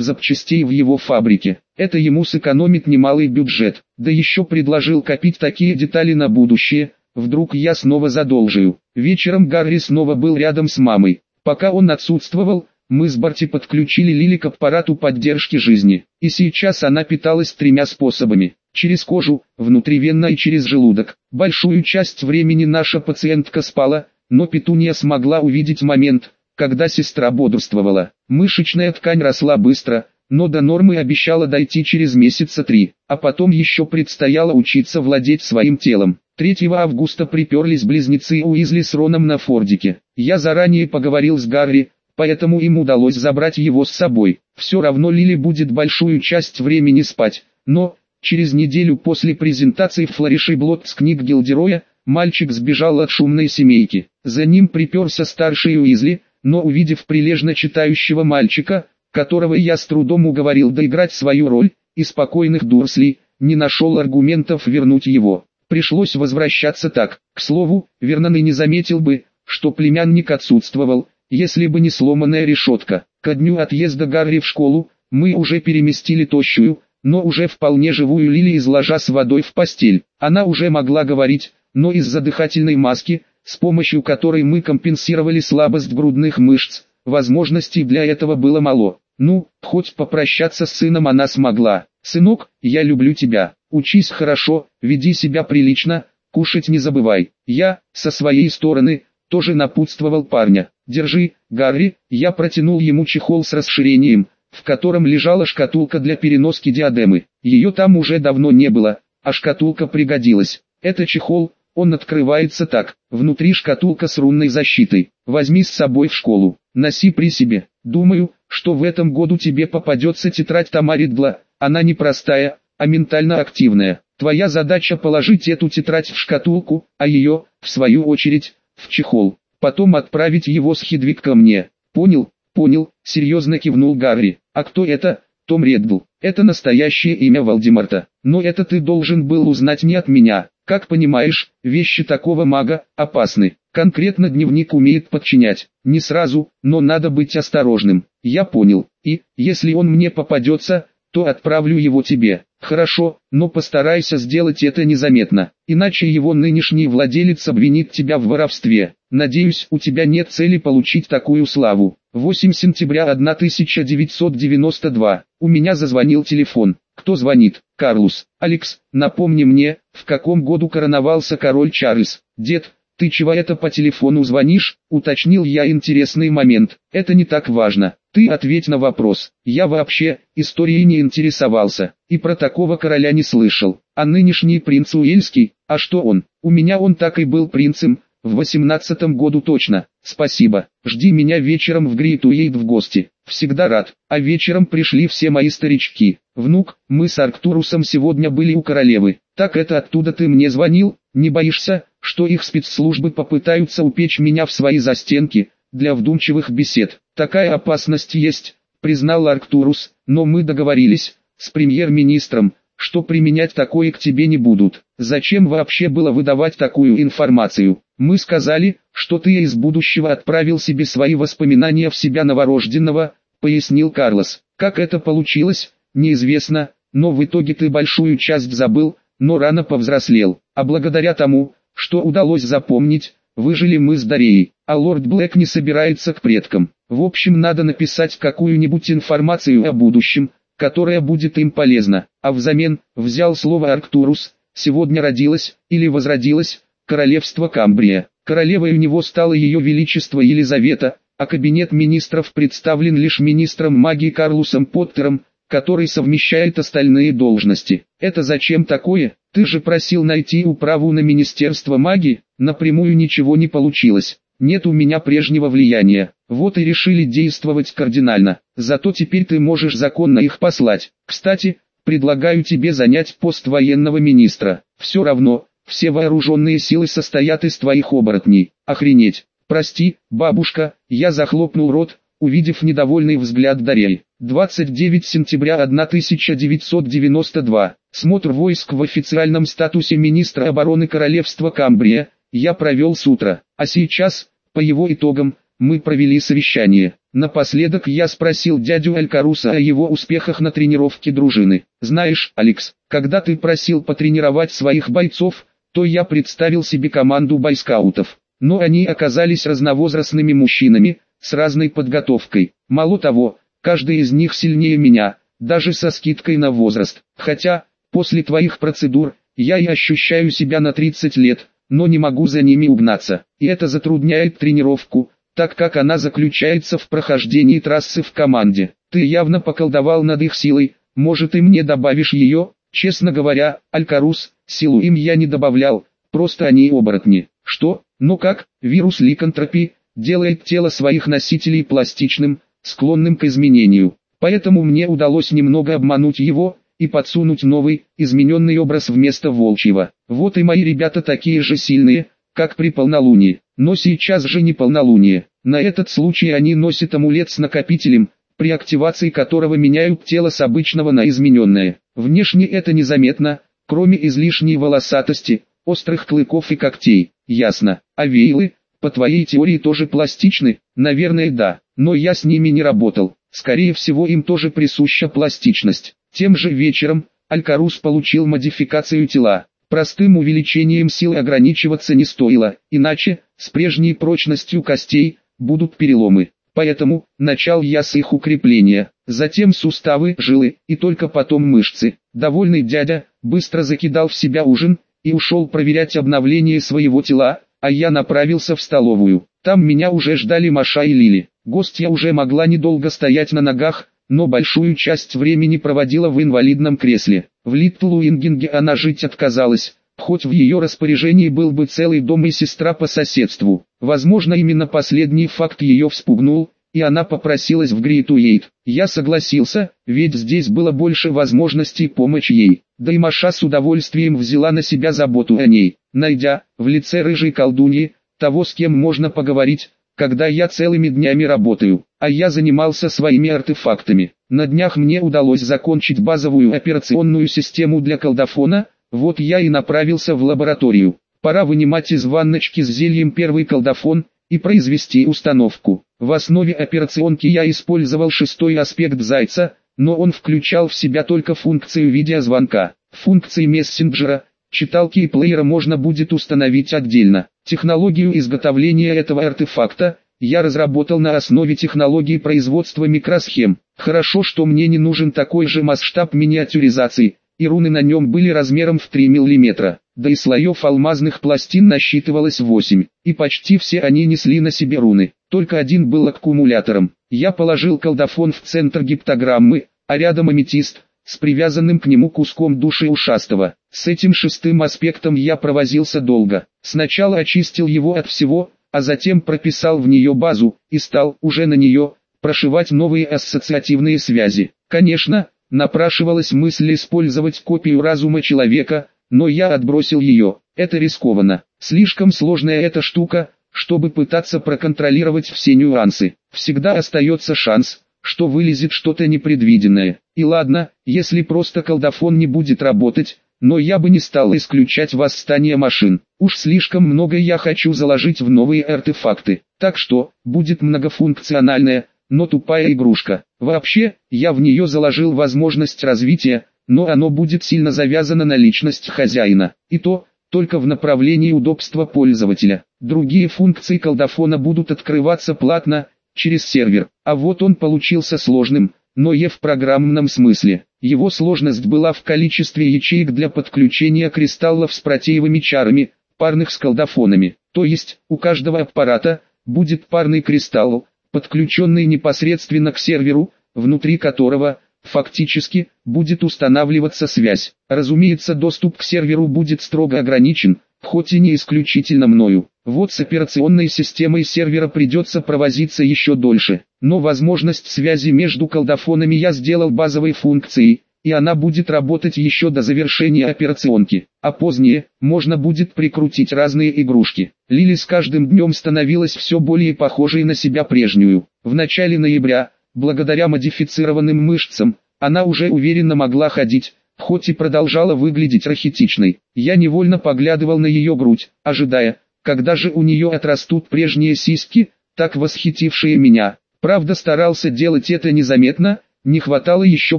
запчастей в его фабрике. Это ему сэкономит немалый бюджет, да еще предложил копить такие детали на будущее, вдруг я снова задолжаю. Вечером Гарри снова был рядом с мамой. Пока он отсутствовал, мы с Барти подключили Лили к аппарату поддержки жизни, и сейчас она питалась тремя способами через кожу, внутривенно и через желудок. Большую часть времени наша пациентка спала, но Петуния смогла увидеть момент, когда сестра бодрствовала. Мышечная ткань росла быстро, но до нормы обещала дойти через месяца три, а потом еще предстояло учиться владеть своим телом. 3 августа приперлись близнецы Уизли с Роном на Фордике. Я заранее поговорил с Гарри, поэтому им удалось забрать его с собой. Все равно Лили будет большую часть времени спать, но, Через неделю после презентации в флорише блот с книг Гилдероя, мальчик сбежал от шумной семейки. За ним приперся старший Уизли, но увидев прилежно читающего мальчика, которого я с трудом уговорил доиграть свою роль, и спокойных Дурсли, не нашел аргументов вернуть его. Пришлось возвращаться так. К слову, Вернон и не заметил бы, что племянник отсутствовал, если бы не сломанная решетка. Ко дню отъезда Гарри в школу, мы уже переместили тощую, но уже вполне живую Лили из ложа с водой в постель. Она уже могла говорить, но из-за дыхательной маски, с помощью которой мы компенсировали слабость грудных мышц, возможностей для этого было мало. Ну, хоть попрощаться с сыном она смогла. «Сынок, я люблю тебя. Учись хорошо, веди себя прилично, кушать не забывай». Я, со своей стороны, тоже напутствовал парня. «Держи, Гарри», я протянул ему чехол с расширением, в котором лежала шкатулка для переноски диадемы. Ее там уже давно не было, а шкатулка пригодилась. Это чехол, он открывается так. Внутри шкатулка с рунной защитой. Возьми с собой в школу, носи при себе. Думаю, что в этом году тебе попадется тетрадь Тамаридгла. Она не простая, а ментально активная. Твоя задача положить эту тетрадь в шкатулку, а ее, в свою очередь, в чехол. Потом отправить его с Хедвиг ко мне. Понял? Понял, серьезно кивнул Гарри. А кто это? Том Реддл. Это настоящее имя Валдемарта. Но это ты должен был узнать не от меня. Как понимаешь, вещи такого мага опасны. Конкретно дневник умеет подчинять. Не сразу, но надо быть осторожным. Я понял. И, если он мне попадется, то отправлю его тебе. Хорошо, но постарайся сделать это незаметно, иначе его нынешний владелец обвинит тебя в воровстве. Надеюсь, у тебя нет цели получить такую славу. 8 сентября 1992. У меня зазвонил телефон. Кто звонит? Карлус. Алекс, напомни мне, в каком году короновался король Чарльз? Дед, ты чего это по телефону звонишь? Уточнил я интересный момент. Это не так важно. Ты ответь на вопрос. Я вообще историей не интересовался, и про такого короля не слышал. А нынешний принц Уэльский, а что он? У меня он так и был принцем, в восемнадцатом году точно. Спасибо. Жди меня вечером в Грейтуэйд в гости. Всегда рад. А вечером пришли все мои старички. Внук, мы с Арктурусом сегодня были у королевы. Так это оттуда ты мне звонил? Не боишься, что их спецслужбы попытаются упечь меня в свои застенки, для вдумчивых бесед? Такая опасность есть, признал Арктурус, но мы договорились, с премьер-министром, что применять такое к тебе не будут. Зачем вообще было выдавать такую информацию? Мы сказали, что ты из будущего отправил себе свои воспоминания в себя новорожденного, пояснил Карлос. Как это получилось, неизвестно, но в итоге ты большую часть забыл, но рано повзрослел. А благодаря тому, что удалось запомнить, выжили мы с Дареей, а лорд Блэк не собирается к предкам. В общем надо написать какую-нибудь информацию о будущем, которая будет им полезна. А взамен, взял слово Арктурус, сегодня родилась, или возродилась, королевство Камбрия. Королевой у него стало ее величество Елизавета, а кабинет министров представлен лишь министром магии Карлусом Поттером, который совмещает остальные должности. Это зачем такое? Ты же просил найти управу на Министерство магии, напрямую ничего не получилось. Нет у меня прежнего влияния. Вот и решили действовать кардинально. Зато теперь ты можешь законно их послать. Кстати, предлагаю тебе занять пост военного министра. Все равно, все вооруженные силы состоят из твоих оборотней. Охренеть. Прости, бабушка, я захлопнул рот, увидев недовольный взгляд Дарьи. 29 сентября 1992. Смотр войск в официальном статусе министра обороны Королевства Камбрия, я провел с утра, а сейчас, по его итогам, мы провели совещание. Напоследок я спросил дядю Алькаруса о его успехах на тренировке дружины. Знаешь, Алекс, когда ты просил потренировать своих бойцов, то я представил себе команду бойскаутов. Но они оказались разновозрастными мужчинами, с разной подготовкой. Мало того, каждый из них сильнее меня, даже со скидкой на возраст. Хотя, после твоих процедур, я и ощущаю себя на 30 лет, но не могу за ними угнаться. И это затрудняет тренировку, так как она заключается в прохождении трассы в команде. Ты явно поколдовал над их силой, может и мне добавишь ее? Честно говоря, Алькарус, силу им я не добавлял, просто они оборотни. Что? Ну как, вирус ликантропии, делает тело своих носителей пластичным, склонным к изменению. Поэтому мне удалось немного обмануть его, и подсунуть новый, измененный образ вместо волчьего. Вот и мои ребята такие же сильные, как при полнолунии. Но сейчас же не полнолуние. На этот случай они носят амулет с накопителем, при активации которого меняют тело с обычного на измененное. Внешне это незаметно, кроме излишней волосатости, острых клыков и когтей. Ясно. А вейлы, по твоей теории тоже пластичны? Наверное да, но я с ними не работал. Скорее всего им тоже присуща пластичность. Тем же вечером, Алькарус получил модификацию тела. Простым увеличением сил ограничиваться не стоило, иначе, с прежней прочностью костей, будут переломы. Поэтому, начал я с их укрепления, затем суставы, жилы, и только потом мышцы. Довольный дядя, быстро закидал в себя ужин, и ушел проверять обновление своего тела, а я направился в столовую. Там меня уже ждали Маша и Лили. Гостья уже могла недолго стоять на ногах, но большую часть времени проводила в инвалидном кресле. В Литтлуингинге она жить отказалась, хоть в ее распоряжении был бы целый дом и сестра по соседству. Возможно именно последний факт ее вспугнул, и она попросилась в Грейтуэйт. Я согласился, ведь здесь было больше возможностей помочь ей. Да и Маша с удовольствием взяла на себя заботу о ней, найдя, в лице рыжей колдуньи, того с кем можно поговорить, когда я целыми днями работаю, а я занимался своими артефактами. На днях мне удалось закончить базовую операционную систему для колдофона, вот я и направился в лабораторию. Пора вынимать из ванночки с зельем первый колдофон и произвести установку. В основе операционки я использовал шестой аспект зайца, но он включал в себя только функцию видеозвонка. Функции мессенджера, читалки и плеера можно будет установить отдельно. Технологию изготовления этого артефакта я разработал на основе технологии производства микросхем. Хорошо, что мне не нужен такой же масштаб миниатюризации, и руны на нем были размером в 3 мм, да и слоев алмазных пластин насчитывалось 8, и почти все они несли на себе руны, только один был аккумулятором. Я положил колдофон в центр гиптограммы, а рядом аметист, с привязанным к нему куском души ушастого. С этим шестым аспектом я провозился долго. Сначала очистил его от всего, а затем прописал в нее базу, и стал, уже на нее, прошивать новые ассоциативные связи. Конечно, Напрашивалась мысль использовать копию разума человека, но я отбросил ее. Это рискованно. Слишком сложная эта штука, чтобы пытаться проконтролировать все нюансы. Всегда остается шанс, что вылезет что-то непредвиденное. И ладно, если просто колдофон не будет работать, но я бы не стал исключать восстание машин. Уж слишком много я хочу заложить в новые артефакты. Так что, будет многофункциональная, но тупая игрушка. Вообще, я в нее заложил возможность развития, но оно будет сильно завязано на личность хозяина. И то, только в направлении удобства пользователя. Другие функции колдофона будут открываться платно, через сервер. А вот он получился сложным, но и в программном смысле. Его сложность была в количестве ячеек для подключения кристаллов с протеевыми чарами, парных с колдофонами. То есть, у каждого аппарата, будет парный кристалл, подключенный непосредственно к серверу, внутри которого, фактически, будет устанавливаться связь. Разумеется доступ к серверу будет строго ограничен, хоть и не исключительно мною. Вот с операционной системой сервера придется провозиться еще дольше, но возможность связи между колдофонами я сделал базовой функцией, и она будет работать еще до завершения операционки, а позднее, можно будет прикрутить разные игрушки. Лили с каждым днем становилась все более похожей на себя прежнюю. В начале ноября, благодаря модифицированным мышцам, она уже уверенно могла ходить, хоть и продолжала выглядеть рахитичной. Я невольно поглядывал на ее грудь, ожидая, когда же у нее отрастут прежние сиськи, так восхитившие меня. Правда старался делать это незаметно, не хватало еще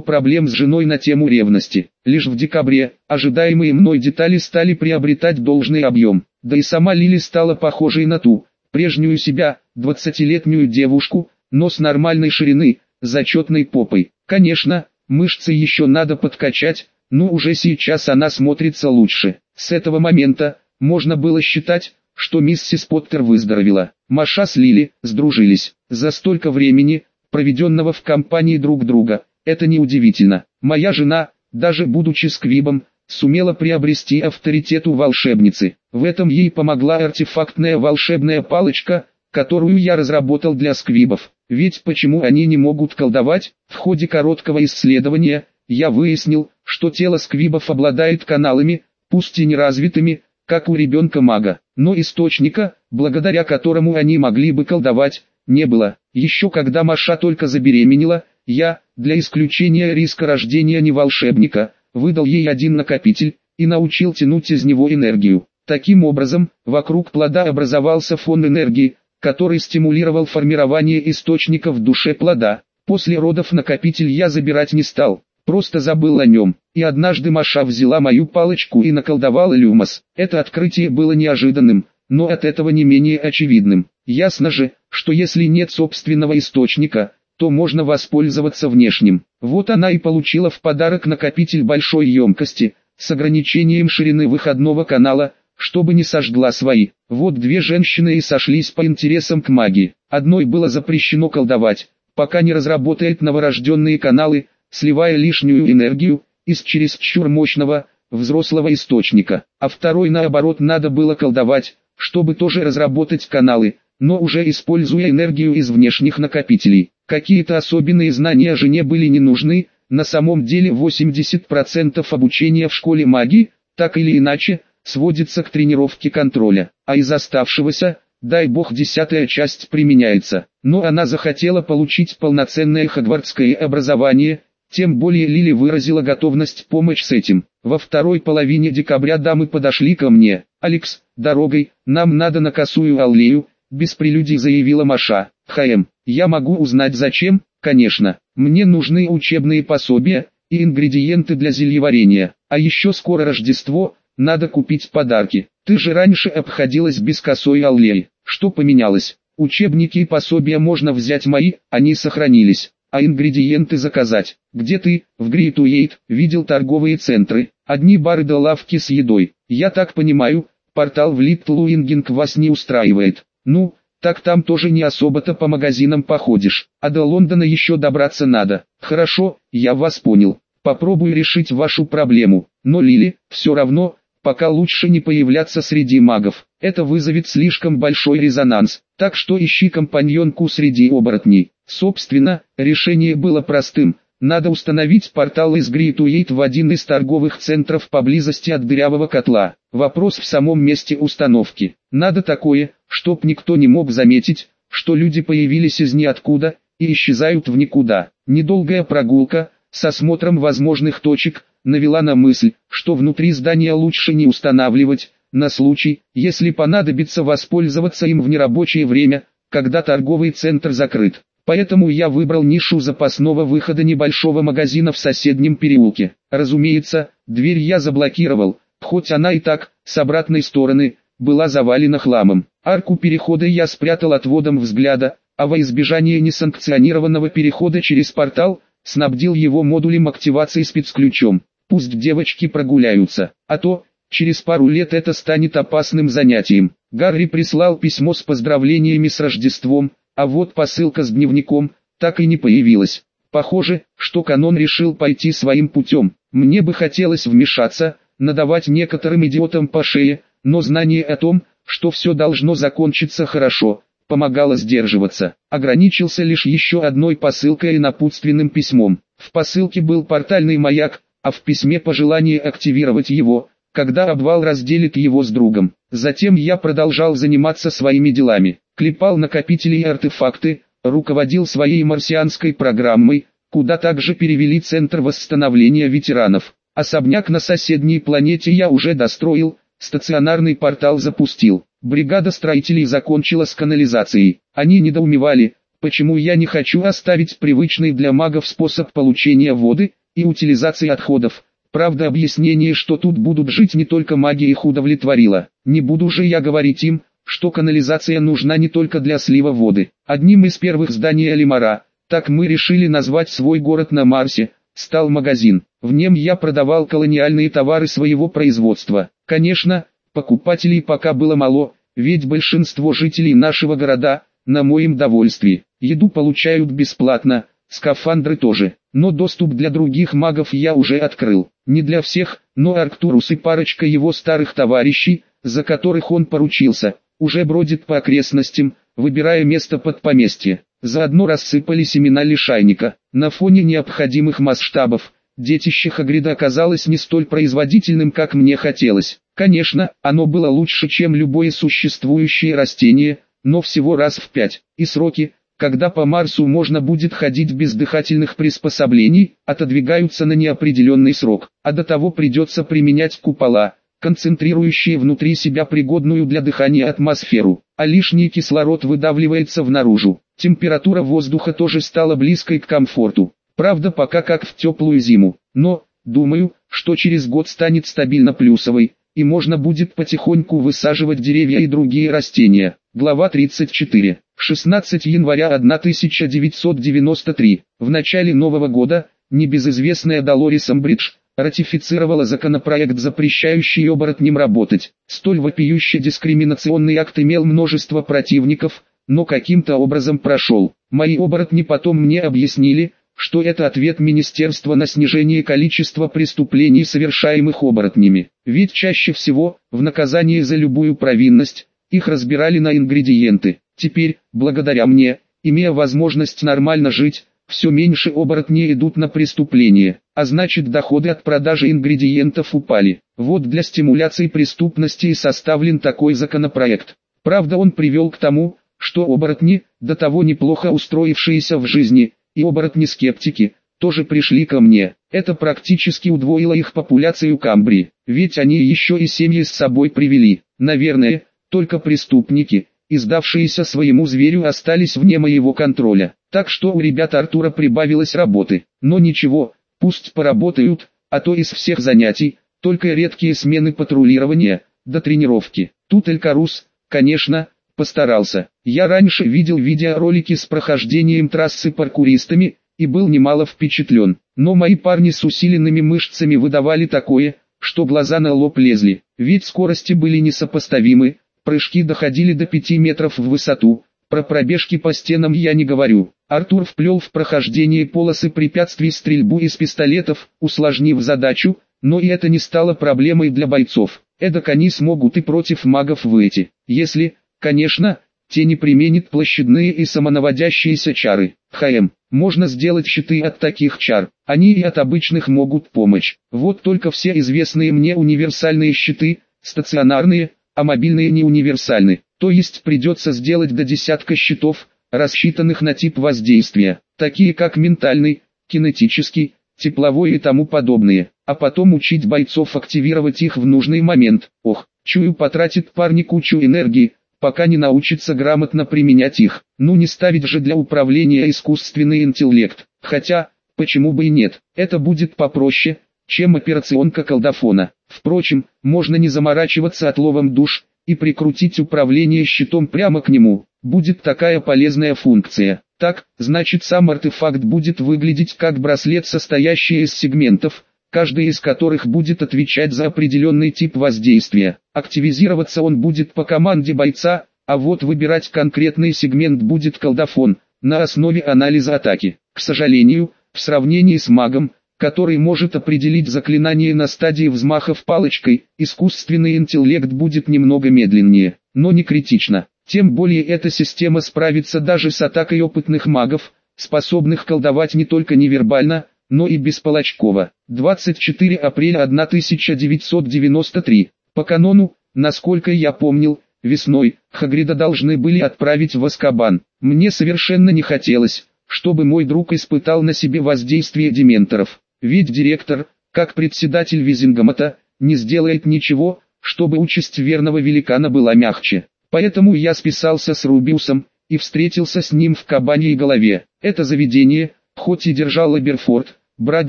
проблем с женой на тему ревности. Лишь в декабре, ожидаемые мной детали стали приобретать должный объем. Да и сама Лили стала похожей на ту, прежнюю себя, двадцатилетнюю девушку, но с нормальной ширины, зачетной попой. Конечно, мышцы еще надо подкачать, но уже сейчас она смотрится лучше. С этого момента, можно было считать, что миссис Поттер выздоровела. Маша с Лили сдружились. За столько времени, проведенного в компании друг друга, это неудивительно. Моя жена, даже будучи сквибом, сумела приобрести авторитет у волшебницы. В этом ей помогла артефактная волшебная палочка, которую я разработал для сквибов. Ведь почему они не могут колдовать? В ходе короткого исследования, я выяснил, что тело сквибов обладает каналами, пусть и неразвитыми, как у ребенка-мага, но источника, благодаря которому они могли бы колдовать, не было. Еще когда Маша только забеременела, я, для исключения риска рождения не волшебника, выдал ей один накопитель и научил тянуть из него энергию. Таким образом, вокруг плода образовался фон энергии, который стимулировал формирование источника в душе плода. После родов накопитель я забирать не стал, просто забыл о нем. И однажды Маша взяла мою палочку и наколдовала люмос. Это открытие было неожиданным, но от этого не менее очевидным. Ясно же, что если нет собственного источника, то можно воспользоваться внешним. Вот она и получила в подарок накопитель большой емкости, с ограничением ширины выходного канала, чтобы не сожгла свои. Вот две женщины и сошлись по интересам к магии. Одной было запрещено колдовать, пока не разработает новорожденные каналы, сливая лишнюю энергию, из чересчур мощного, взрослого источника, а второй наоборот надо было колдовать, чтобы тоже разработать каналы, но уже используя энергию из внешних накопителей. Какие-то особенные знания жене были не нужны, на самом деле 80% обучения в школе магии, так или иначе, сводится к тренировке контроля, а из оставшегося, дай бог десятая часть применяется. Но она захотела получить полноценное хагвардское образование, тем более Лили выразила готовность помочь с этим. Во второй половине декабря дамы подошли ко мне. «Алекс, дорогой, нам надо на косую аллею», без прелюдий заявила Маша. «ХМ, я могу узнать зачем?» «Конечно, мне нужны учебные пособия и ингредиенты для зельеварения. А еще скоро Рождество, надо купить подарки. Ты же раньше обходилась без косой аллеи. Что поменялось? Учебники и пособия можно взять мои, они сохранились а ингредиенты заказать. Где ты, в Гритуэйт, видел торговые центры, одни бары да лавки с едой. Я так понимаю, портал в Литлуингинг вас не устраивает. Ну, так там тоже не особо-то по магазинам походишь, а до Лондона еще добраться надо. Хорошо, я вас понял. Попробую решить вашу проблему. Но Лили, все равно, пока лучше не появляться среди магов. Это вызовет слишком большой резонанс, так что ищи компаньонку среди оборотней. Собственно, решение было простым. Надо установить портал из Гритуэйт в один из торговых центров поблизости от дырявого котла. Вопрос в самом месте установки. Надо такое, чтоб никто не мог заметить, что люди появились из ниоткуда и исчезают в никуда. Недолгая прогулка, с осмотром возможных точек, навела на мысль, что внутри здания лучше не устанавливать, на случай, если понадобится воспользоваться им в нерабочее время, когда торговый центр закрыт. Поэтому я выбрал нишу запасного выхода небольшого магазина в соседнем переулке. Разумеется, дверь я заблокировал, хоть она и так, с обратной стороны, была завалена хламом. Арку перехода я спрятал отводом взгляда, а во избежание несанкционированного перехода через портал, снабдил его модулем активации спецключом. Пусть девочки прогуляются, а то, через пару лет это станет опасным занятием. Гарри прислал письмо с поздравлениями с Рождеством, а вот посылка с дневником, так и не появилась. Похоже, что канон решил пойти своим путем. Мне бы хотелось вмешаться, надавать некоторым идиотам по шее, но знание о том, что все должно закончиться хорошо, помогало сдерживаться. Ограничился лишь еще одной посылкой и напутственным письмом. В посылке был портальный маяк, а в письме пожелание активировать его, когда обвал разделит его с другом. Затем я продолжал заниматься своими делами, клепал накопители и артефакты, руководил своей марсианской программой, куда также перевели Центр восстановления ветеранов. Особняк на соседней планете я уже достроил, стационарный портал запустил. Бригада строителей закончила с канализацией. Они недоумевали, почему я не хочу оставить привычный для магов способ получения воды и утилизации отходов. Правда объяснение, что тут будут жить не только маги их удовлетворило. Не буду же я говорить им, что канализация нужна не только для слива воды. Одним из первых зданий Алимара, так мы решили назвать свой город на Марсе, стал магазин. В нем я продавал колониальные товары своего производства. Конечно, покупателей пока было мало, ведь большинство жителей нашего города, на моем довольстве, еду получают бесплатно, скафандры тоже. Но доступ для других магов я уже открыл. Не для всех, но Арктурус и парочка его старых товарищей, за которых он поручился, уже бродит по окрестностям, выбирая место под поместье. Заодно рассыпали семена лишайника. На фоне необходимых масштабов, детище Хагрида оказалось не столь производительным, как мне хотелось. Конечно, оно было лучше, чем любое существующее растение, но всего раз в пять. И сроки, когда по Марсу можно будет ходить без дыхательных приспособлений, отодвигаются на неопределенный срок. А до того придется применять купола, концентрирующие внутри себя пригодную для дыхания атмосферу, а лишний кислород выдавливается в наружу. Температура воздуха тоже стала близкой к комфорту. Правда пока как в теплую зиму, но, думаю, что через год станет стабильно плюсовой, и можно будет потихоньку высаживать деревья и другие растения. Глава 34. 16 января 1993. В начале Нового года, небезызвестная Долорис Амбридж, ратифицировала законопроект, запрещающий оборотням работать. Столь вопиющий дискриминационный акт имел множество противников, но каким-то образом прошел. Мои оборотни потом мне объяснили, что это ответ министерства на снижение количества преступлений, совершаемых оборотнями. Ведь чаще всего, в наказание за любую провинность, их разбирали на ингредиенты. Теперь, благодаря мне, имея возможность нормально жить, все меньше оборотней идут на преступления, а значит доходы от продажи ингредиентов упали. Вот для стимуляции преступности и составлен такой законопроект. Правда он привел к тому, что оборотни, до того неплохо устроившиеся в жизни, и оборотни-скептики, тоже пришли ко мне. Это практически удвоило их популяцию Камбрии, ведь они еще и семьи с собой привели. Наверное, только преступники, издавшиеся своему зверю остались вне моего контроля. Так что у ребят Артура прибавилось работы. Но ничего, пусть поработают, а то из всех занятий, только редкие смены патрулирования, до тренировки. Тут Элькарус, конечно, постарался. Я раньше видел видеоролики с прохождением трассы паркуристами, и был немало впечатлен. Но мои парни с усиленными мышцами выдавали такое, что глаза на лоб лезли. Ведь скорости были несопоставимы, прыжки доходили до 5 метров в высоту, про пробежки по стенам я не говорю. Артур вплел в прохождение полосы препятствий стрельбу из пистолетов, усложнив задачу, но и это не стало проблемой для бойцов. Эдак они смогут и против магов выйти, если, конечно, те не применят площадные и самонаводящиеся чары. ХМ. Можно сделать щиты от таких чар, они и от обычных могут помочь. Вот только все известные мне универсальные щиты, стационарные, а мобильные не универсальны. То есть придется сделать до десятка щитов, рассчитанных на тип воздействия, такие как ментальный, кинетический, тепловой и тому подобные, а потом учить бойцов активировать их в нужный момент. Ох, чую потратит парни кучу энергии, пока не научится грамотно применять их. Ну не ставить же для управления искусственный интеллект, хотя, почему бы и нет, это будет попроще, чем операционка колдофона. Впрочем, можно не заморачиваться отловом душ, и прикрутить управление щитом прямо к нему, будет такая полезная функция. Так, значит сам артефакт будет выглядеть как браслет состоящий из сегментов, каждый из которых будет отвечать за определенный тип воздействия. Активизироваться он будет по команде бойца, а вот выбирать конкретный сегмент будет колдофон, на основе анализа атаки. К сожалению, в сравнении с магом, который может определить заклинание на стадии взмахов палочкой, искусственный интеллект будет немного медленнее, но не критично. Тем более эта система справится даже с атакой опытных магов, способных колдовать не только невербально, но и без Палачкова. 24 апреля 1993. По канону, насколько я помнил, весной, Хагрида должны были отправить в Аскабан. Мне совершенно не хотелось, чтобы мой друг испытал на себе воздействие дементоров. Ведь директор, как председатель Визенгамота, не сделает ничего, чтобы участь верного великана была мягче. Поэтому я списался с Рубеусом, и встретился с ним в Кабаньей голове. Это заведение, хоть и держал Аберфорт, брат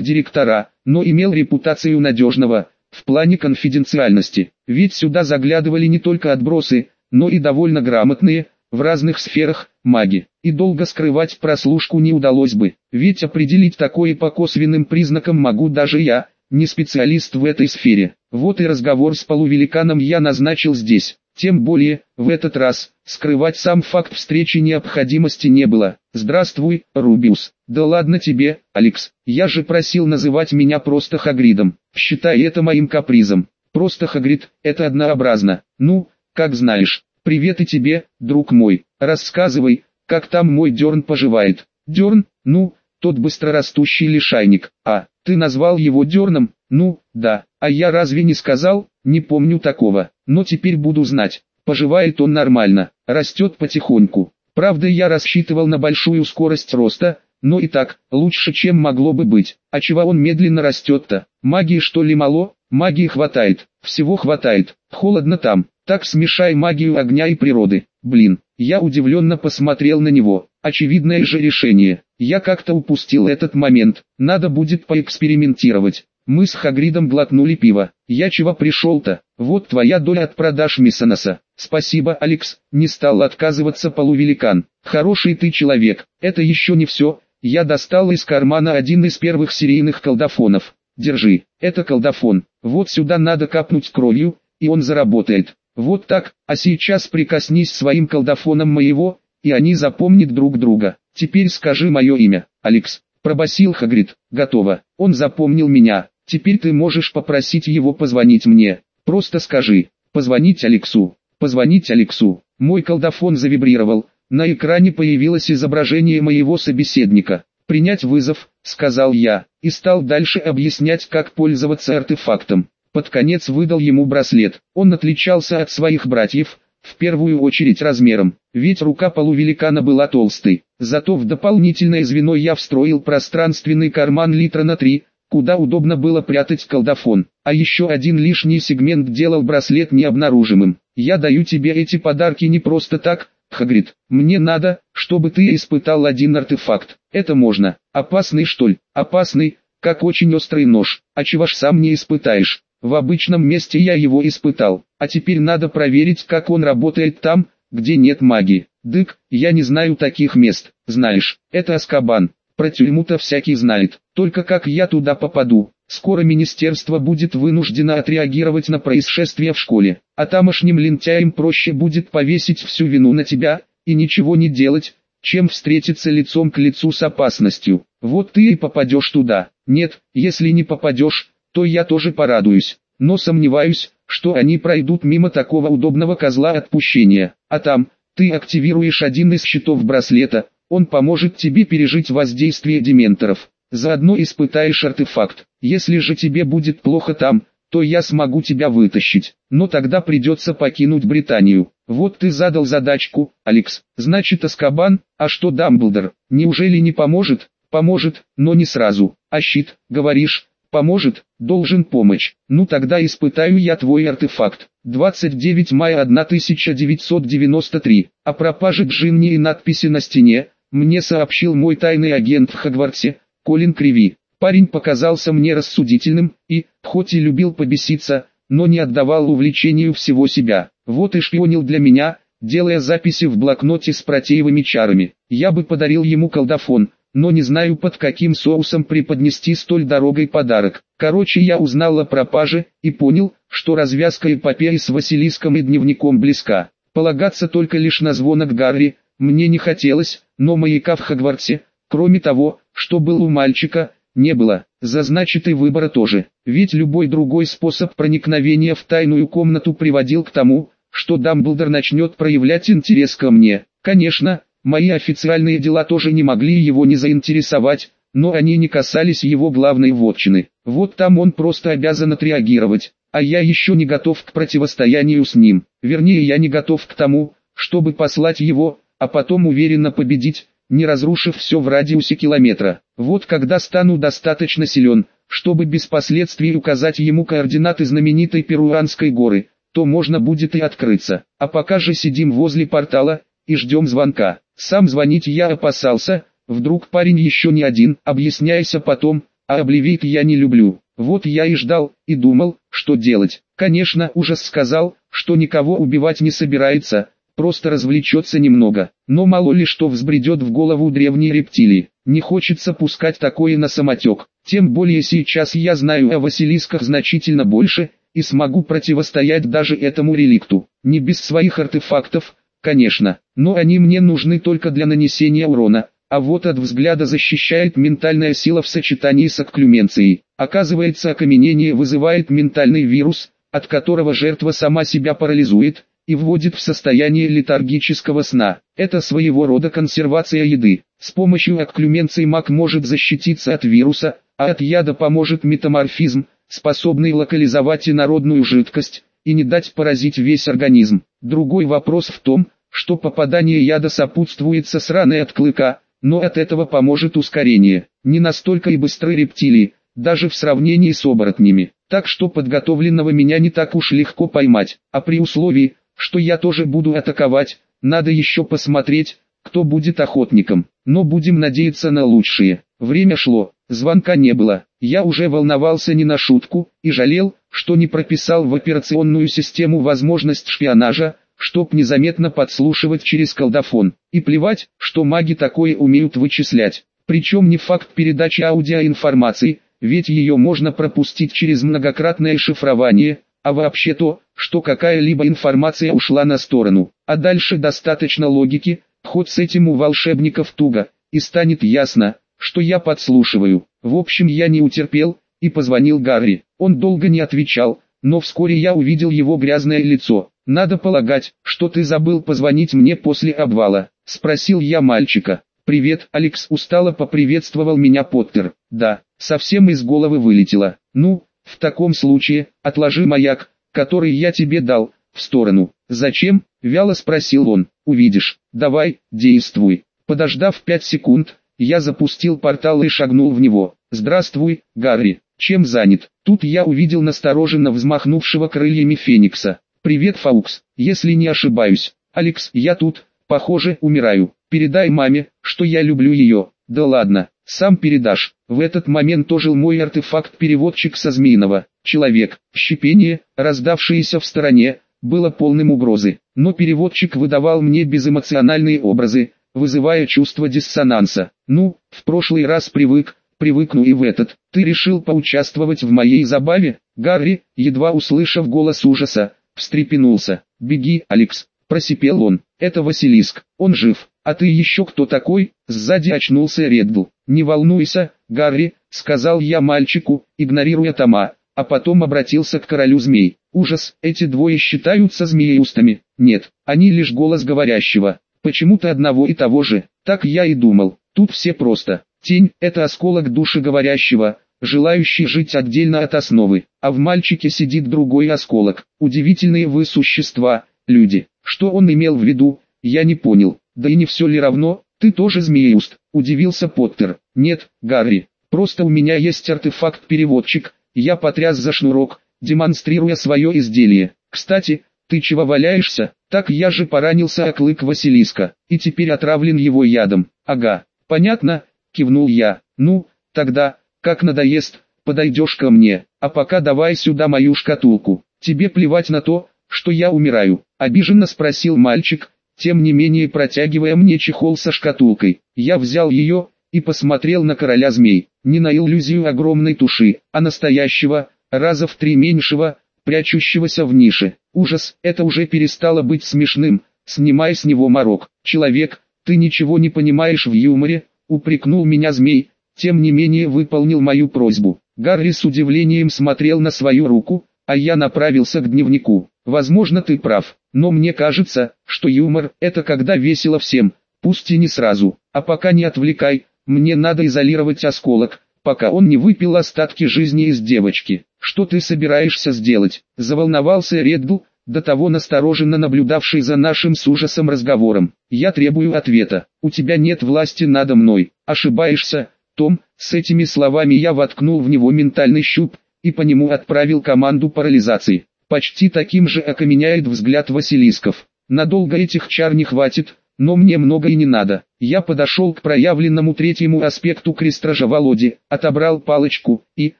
директора, но имел репутацию надежного, в плане конфиденциальности. Ведь сюда заглядывали не только отбросы, но и довольно грамотные, в разных сферах, маги. И долго скрывать прослушку не удалось бы, ведь определить такое по косвенным признакам могу даже я, не специалист в этой сфере. Вот и разговор с полувеликаном я назначил здесь. Тем более, в этот раз, скрывать сам факт встречи необходимости не было. «Здравствуй, Рубиус». «Да ладно тебе, Алекс, я же просил называть меня просто Хагридом. Считай это моим капризом. Просто Хагрид, это однообразно. Ну, как знаешь. Привет и тебе, друг мой. Рассказывай, как там мой Дерн поживает». «Дерн? Ну, тот быстрорастущий лишайник. А, ты назвал его Дерном? Ну, да. А я разве не сказал? Не помню такого, но теперь буду знать. Поживает он нормально, растет потихоньку. Правда я рассчитывал на большую скорость роста, но и так, лучше чем могло бы быть. А чего он медленно растет-то? Магии что ли мало? Магии хватает, всего хватает. Холодно там, так смешай магию огня и природы. Блин, я удивленно посмотрел на него. Очевидное же решение. Я как-то упустил этот момент. Надо будет поэкспериментировать. Мы с Хагридом глотнули пиво. Я чего пришел-то? Вот твоя доля от продаж Миссоноса. Спасибо, Алекс. Не стал отказываться полувеликан. Хороший ты человек. Это еще не все. Я достал из кармана один из первых серийных колдофонов. Держи. Это колдофон. Вот сюда надо капнуть кровью, и он заработает. Вот так. А сейчас прикоснись своим колдофоном моего, и они запомнят друг друга. Теперь скажи мое имя, Алекс. Пробасил Хагрид. Готово. Он запомнил меня. Теперь ты можешь попросить его позвонить мне. Просто скажи, позвонить Алексу, позвонить Алексу. Мой колдофон завибрировал, на экране появилось изображение моего собеседника. «Принять вызов», — сказал я, и стал дальше объяснять, как пользоваться артефактом. Под конец выдал ему браслет. Он отличался от своих братьев, в первую очередь размером, ведь рука полувеликана была толстой. Зато в дополнительное звено я встроил пространственный карман литра на три, куда удобно было прятать колдофон. А еще один лишний сегмент делал браслет необнаружимым. Я даю тебе эти подарки не просто так, Хагрид. Мне надо, чтобы ты испытал один артефакт. Это можно. Опасный что ли? Опасный, как очень острый нож. А чего ж сам не испытаешь? В обычном месте я его испытал. А теперь надо проверить, как он работает там, где нет магии. Дык, я не знаю таких мест. Знаешь, это Аскабан. Про тюрьму-то всякий знает. Только как я туда попаду? Скоро министерство будет вынуждено отреагировать на происшествие в школе. А тамошним лентяям проще будет повесить всю вину на тебя, и ничего не делать, чем встретиться лицом к лицу с опасностью. Вот ты и попадешь туда. Нет, если не попадешь, то я тоже порадуюсь. Но сомневаюсь, что они пройдут мимо такого удобного козла отпущения. А там, ты активируешь один из щитов браслета, он поможет тебе пережить воздействие дементоров. Заодно испытаешь артефакт. Если же тебе будет плохо там, то я смогу тебя вытащить. Но тогда придется покинуть Британию. Вот ты задал задачку, Алекс. Значит Аскабан, а что Дамблдор? Неужели не поможет? Поможет, но не сразу. А щит, говоришь, поможет, должен помочь. Ну тогда испытаю я твой артефакт. 29 мая 1993. О пропаже Джинни и надписи на стене, мне сообщил мой тайный агент в Хогвартсе, Колин Криви. Парень показался мне рассудительным, и, хоть и любил побеситься, но не отдавал увлечению всего себя. Вот и шпионил для меня, делая записи в блокноте с протеевыми чарами. Я бы подарил ему колдофон, но не знаю под каким соусом преподнести столь дорогой подарок. Короче я узнал о пропаже, и понял, что развязка эпопеи с Василиском и дневником близка. Полагаться только лишь на звонок Гарри, мне не хотелось, но маяка в Хогвартсе, кроме того, что был у мальчика, не было. За значит выбора тоже, ведь любой другой способ проникновения в тайную комнату приводил к тому, что Дамблдор начнет проявлять интерес ко мне. Конечно, мои официальные дела тоже не могли его не заинтересовать, но они не касались его главной вотчины. Вот там он просто обязан отреагировать, а я еще не готов к противостоянию с ним. Вернее я не готов к тому, чтобы послать его, а потом уверенно победить, не разрушив все в радиусе километра. Вот когда стану достаточно силен, чтобы без последствий указать ему координаты знаменитой Перуанской горы, то можно будет и открыться. А пока же сидим возле портала, и ждем звонка. Сам звонить я опасался, вдруг парень еще не один, объясняйся потом, а обливит я не люблю. Вот я и ждал, и думал, что делать. Конечно, ужас сказал, что никого убивать не собирается, просто развлечется немного. Но мало ли что взбредет в голову древней рептилии. Не хочется пускать такое на самотек. Тем более сейчас я знаю о Василисках значительно больше, и смогу противостоять даже этому реликту. Не без своих артефактов, конечно, но они мне нужны только для нанесения урона, а вот от взгляда защищает ментальная сила в сочетании с акклюменцией. Оказывается окаменение вызывает ментальный вирус, от которого жертва сама себя парализует, и вводит в состояние летаргического сна. Это своего рода консервация еды. С помощью акклюменции маг может защититься от вируса, а от яда поможет метаморфизм, способный локализовать инородную жидкость, и не дать поразить весь организм. Другой вопрос в том, что попадание яда сопутствуется сраной от клыка, но от этого поможет ускорение. Не настолько и быстры рептилии, даже в сравнении с оборотнями. Так что подготовленного меня не так уж легко поймать, а при условии, что я тоже буду атаковать, надо еще посмотреть, кто будет охотником. Но будем надеяться на лучшее. Время шло, звонка не было. Я уже волновался не на шутку, и жалел, что не прописал в операционную систему возможность шпионажа, чтоб незаметно подслушивать через колдофон. И плевать, что маги такое умеют вычислять. Причем не факт передачи аудиоинформации, ведь ее можно пропустить через многократное шифрование, а вообще то, что какая-либо информация ушла на сторону. А дальше достаточно логики, ход с этим у волшебников туго, и станет ясно, что я подслушиваю. В общем я не утерпел, и позвонил Гарри. Он долго не отвечал, но вскоре я увидел его грязное лицо. «Надо полагать, что ты забыл позвонить мне после обвала», — спросил я мальчика. «Привет, Алекс устало поприветствовал меня Поттер. Да, совсем из головы вылетело. Ну, в таком случае, отложи маяк, который я тебе дал, в сторону. Зачем? Вяло спросил он. Увидишь. Давай, действуй. Подождав пять секунд, я запустил портал и шагнул в него. Здравствуй, Гарри. Чем занят? Тут я увидел настороженно взмахнувшего крыльями Феникса. Привет, Фаукс. Если не ошибаюсь. Алекс, я тут, похоже, умираю. Передай маме, что я люблю ее. Да ладно, сам передашь. В этот момент ожил мой артефакт-переводчик со змеиного. Человек, щепение, раздавшееся в стороне, было полным угрозы. Но переводчик выдавал мне безэмоциональные образы, вызывая чувство диссонанса. Ну, в прошлый раз привык, привыкну и в этот. Ты решил поучаствовать в моей забаве? Гарри, едва услышав голос ужаса, встрепенулся. «Беги, Алекс!» – просипел он. «Это Василиск, он жив. А ты еще кто такой?» Сзади очнулся Реддл. «Не волнуйся, Гарри», — сказал я мальчику, игнорируя Тома, а потом обратился к королю змей. «Ужас, эти двое считаются змееустами?» «Нет, они лишь голос говорящего. Почему-то одного и того же. Так я и думал. Тут все просто. Тень — это осколок души говорящего, желающий жить отдельно от основы, а в мальчике сидит другой осколок. Удивительные вы существа, люди. Что он имел в виду, я не понял. Да и не все ли равно, ты тоже змееуст, удивился Поттер. Нет, Гарри, просто у меня есть артефакт-переводчик, я потряс за шнурок, демонстрируя свое изделие. Кстати, ты чего валяешься? Так я же поранился о клык Василиска, и теперь отравлен его ядом. Ага, понятно, кивнул я. Ну, тогда, как надоест, подойдешь ко мне, а пока давай сюда мою шкатулку. Тебе плевать на то, что я умираю, обиженно спросил мальчик, тем не менее протягивая мне чехол со шкатулкой. Я взял ее, и посмотрел на короля змей, не на иллюзию огромной туши, а настоящего, раза в три меньшего, прячущегося в нише. Ужас, это уже перестало быть смешным, снимай с него морок. Человек, ты ничего не понимаешь в юморе, упрекнул меня змей, тем не менее выполнил мою просьбу. Гарри с удивлением смотрел на свою руку, а я направился к дневнику. Возможно ты прав, но мне кажется, что юмор – это когда весело всем, пусть и не сразу. А пока не отвлекай, мне надо изолировать осколок, пока он не выпил остатки жизни из девочки. Что ты собираешься сделать? Заволновался Реддл, до того настороженно наблюдавший за нашим с ужасом разговором. Я требую ответа. У тебя нет власти надо мной. Ошибаешься, Том. С этими словами я воткнул в него ментальный щуп, и по нему отправил команду парализации. Почти таким же окаменяет взгляд Василисков. Надолго этих чар не хватит, но мне много и не надо. Я подошел к проявленному третьему аспекту крестража Володи, отобрал палочку и,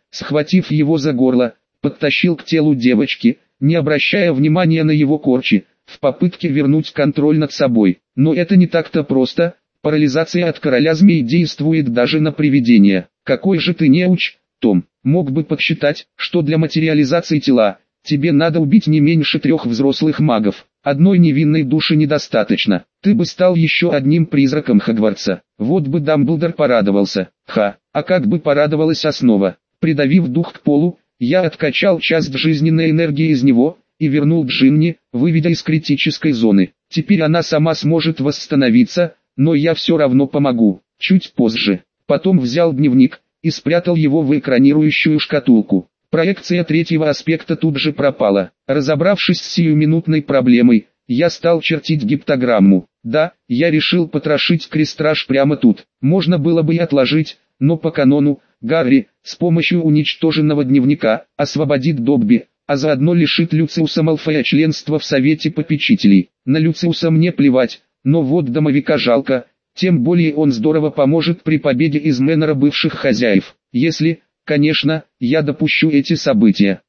схватив его за горло, подтащил к телу девочки, не обращая внимания на его корчи, в попытке вернуть контроль над собой. Но это не так-то просто, парализация от короля змей действует даже на привидения. Какой же ты неуч, Том, мог бы подсчитать, что для материализации тела, тебе надо убить не меньше трех взрослых магов. Одной невинной души недостаточно. Ты бы стал еще одним призраком Хогвартса. Вот бы Дамблдор порадовался. Ха, а как бы порадовалась основа. Придавив дух к полу, я откачал часть жизненной энергии из него и вернул Джинни, выведя из критической зоны. Теперь она сама сможет восстановиться, но я все равно помогу. Чуть позже. Потом взял дневник и спрятал его в экранирующую шкатулку. Проекция третьего аспекта тут же пропала. Разобравшись с сиюминутной проблемой, я стал чертить гиптограмму. Да, я решил потрошить крестраж прямо тут. Можно было бы и отложить, но по канону, Гарри, с помощью уничтоженного дневника, освободит Добби, а заодно лишит Люциуса Малфоя членства в Совете Попечителей. На Люциуса мне плевать, но вот домовика жалко, тем более он здорово поможет при победе из Мэннера бывших хозяев. Если, конечно, я допущу эти события.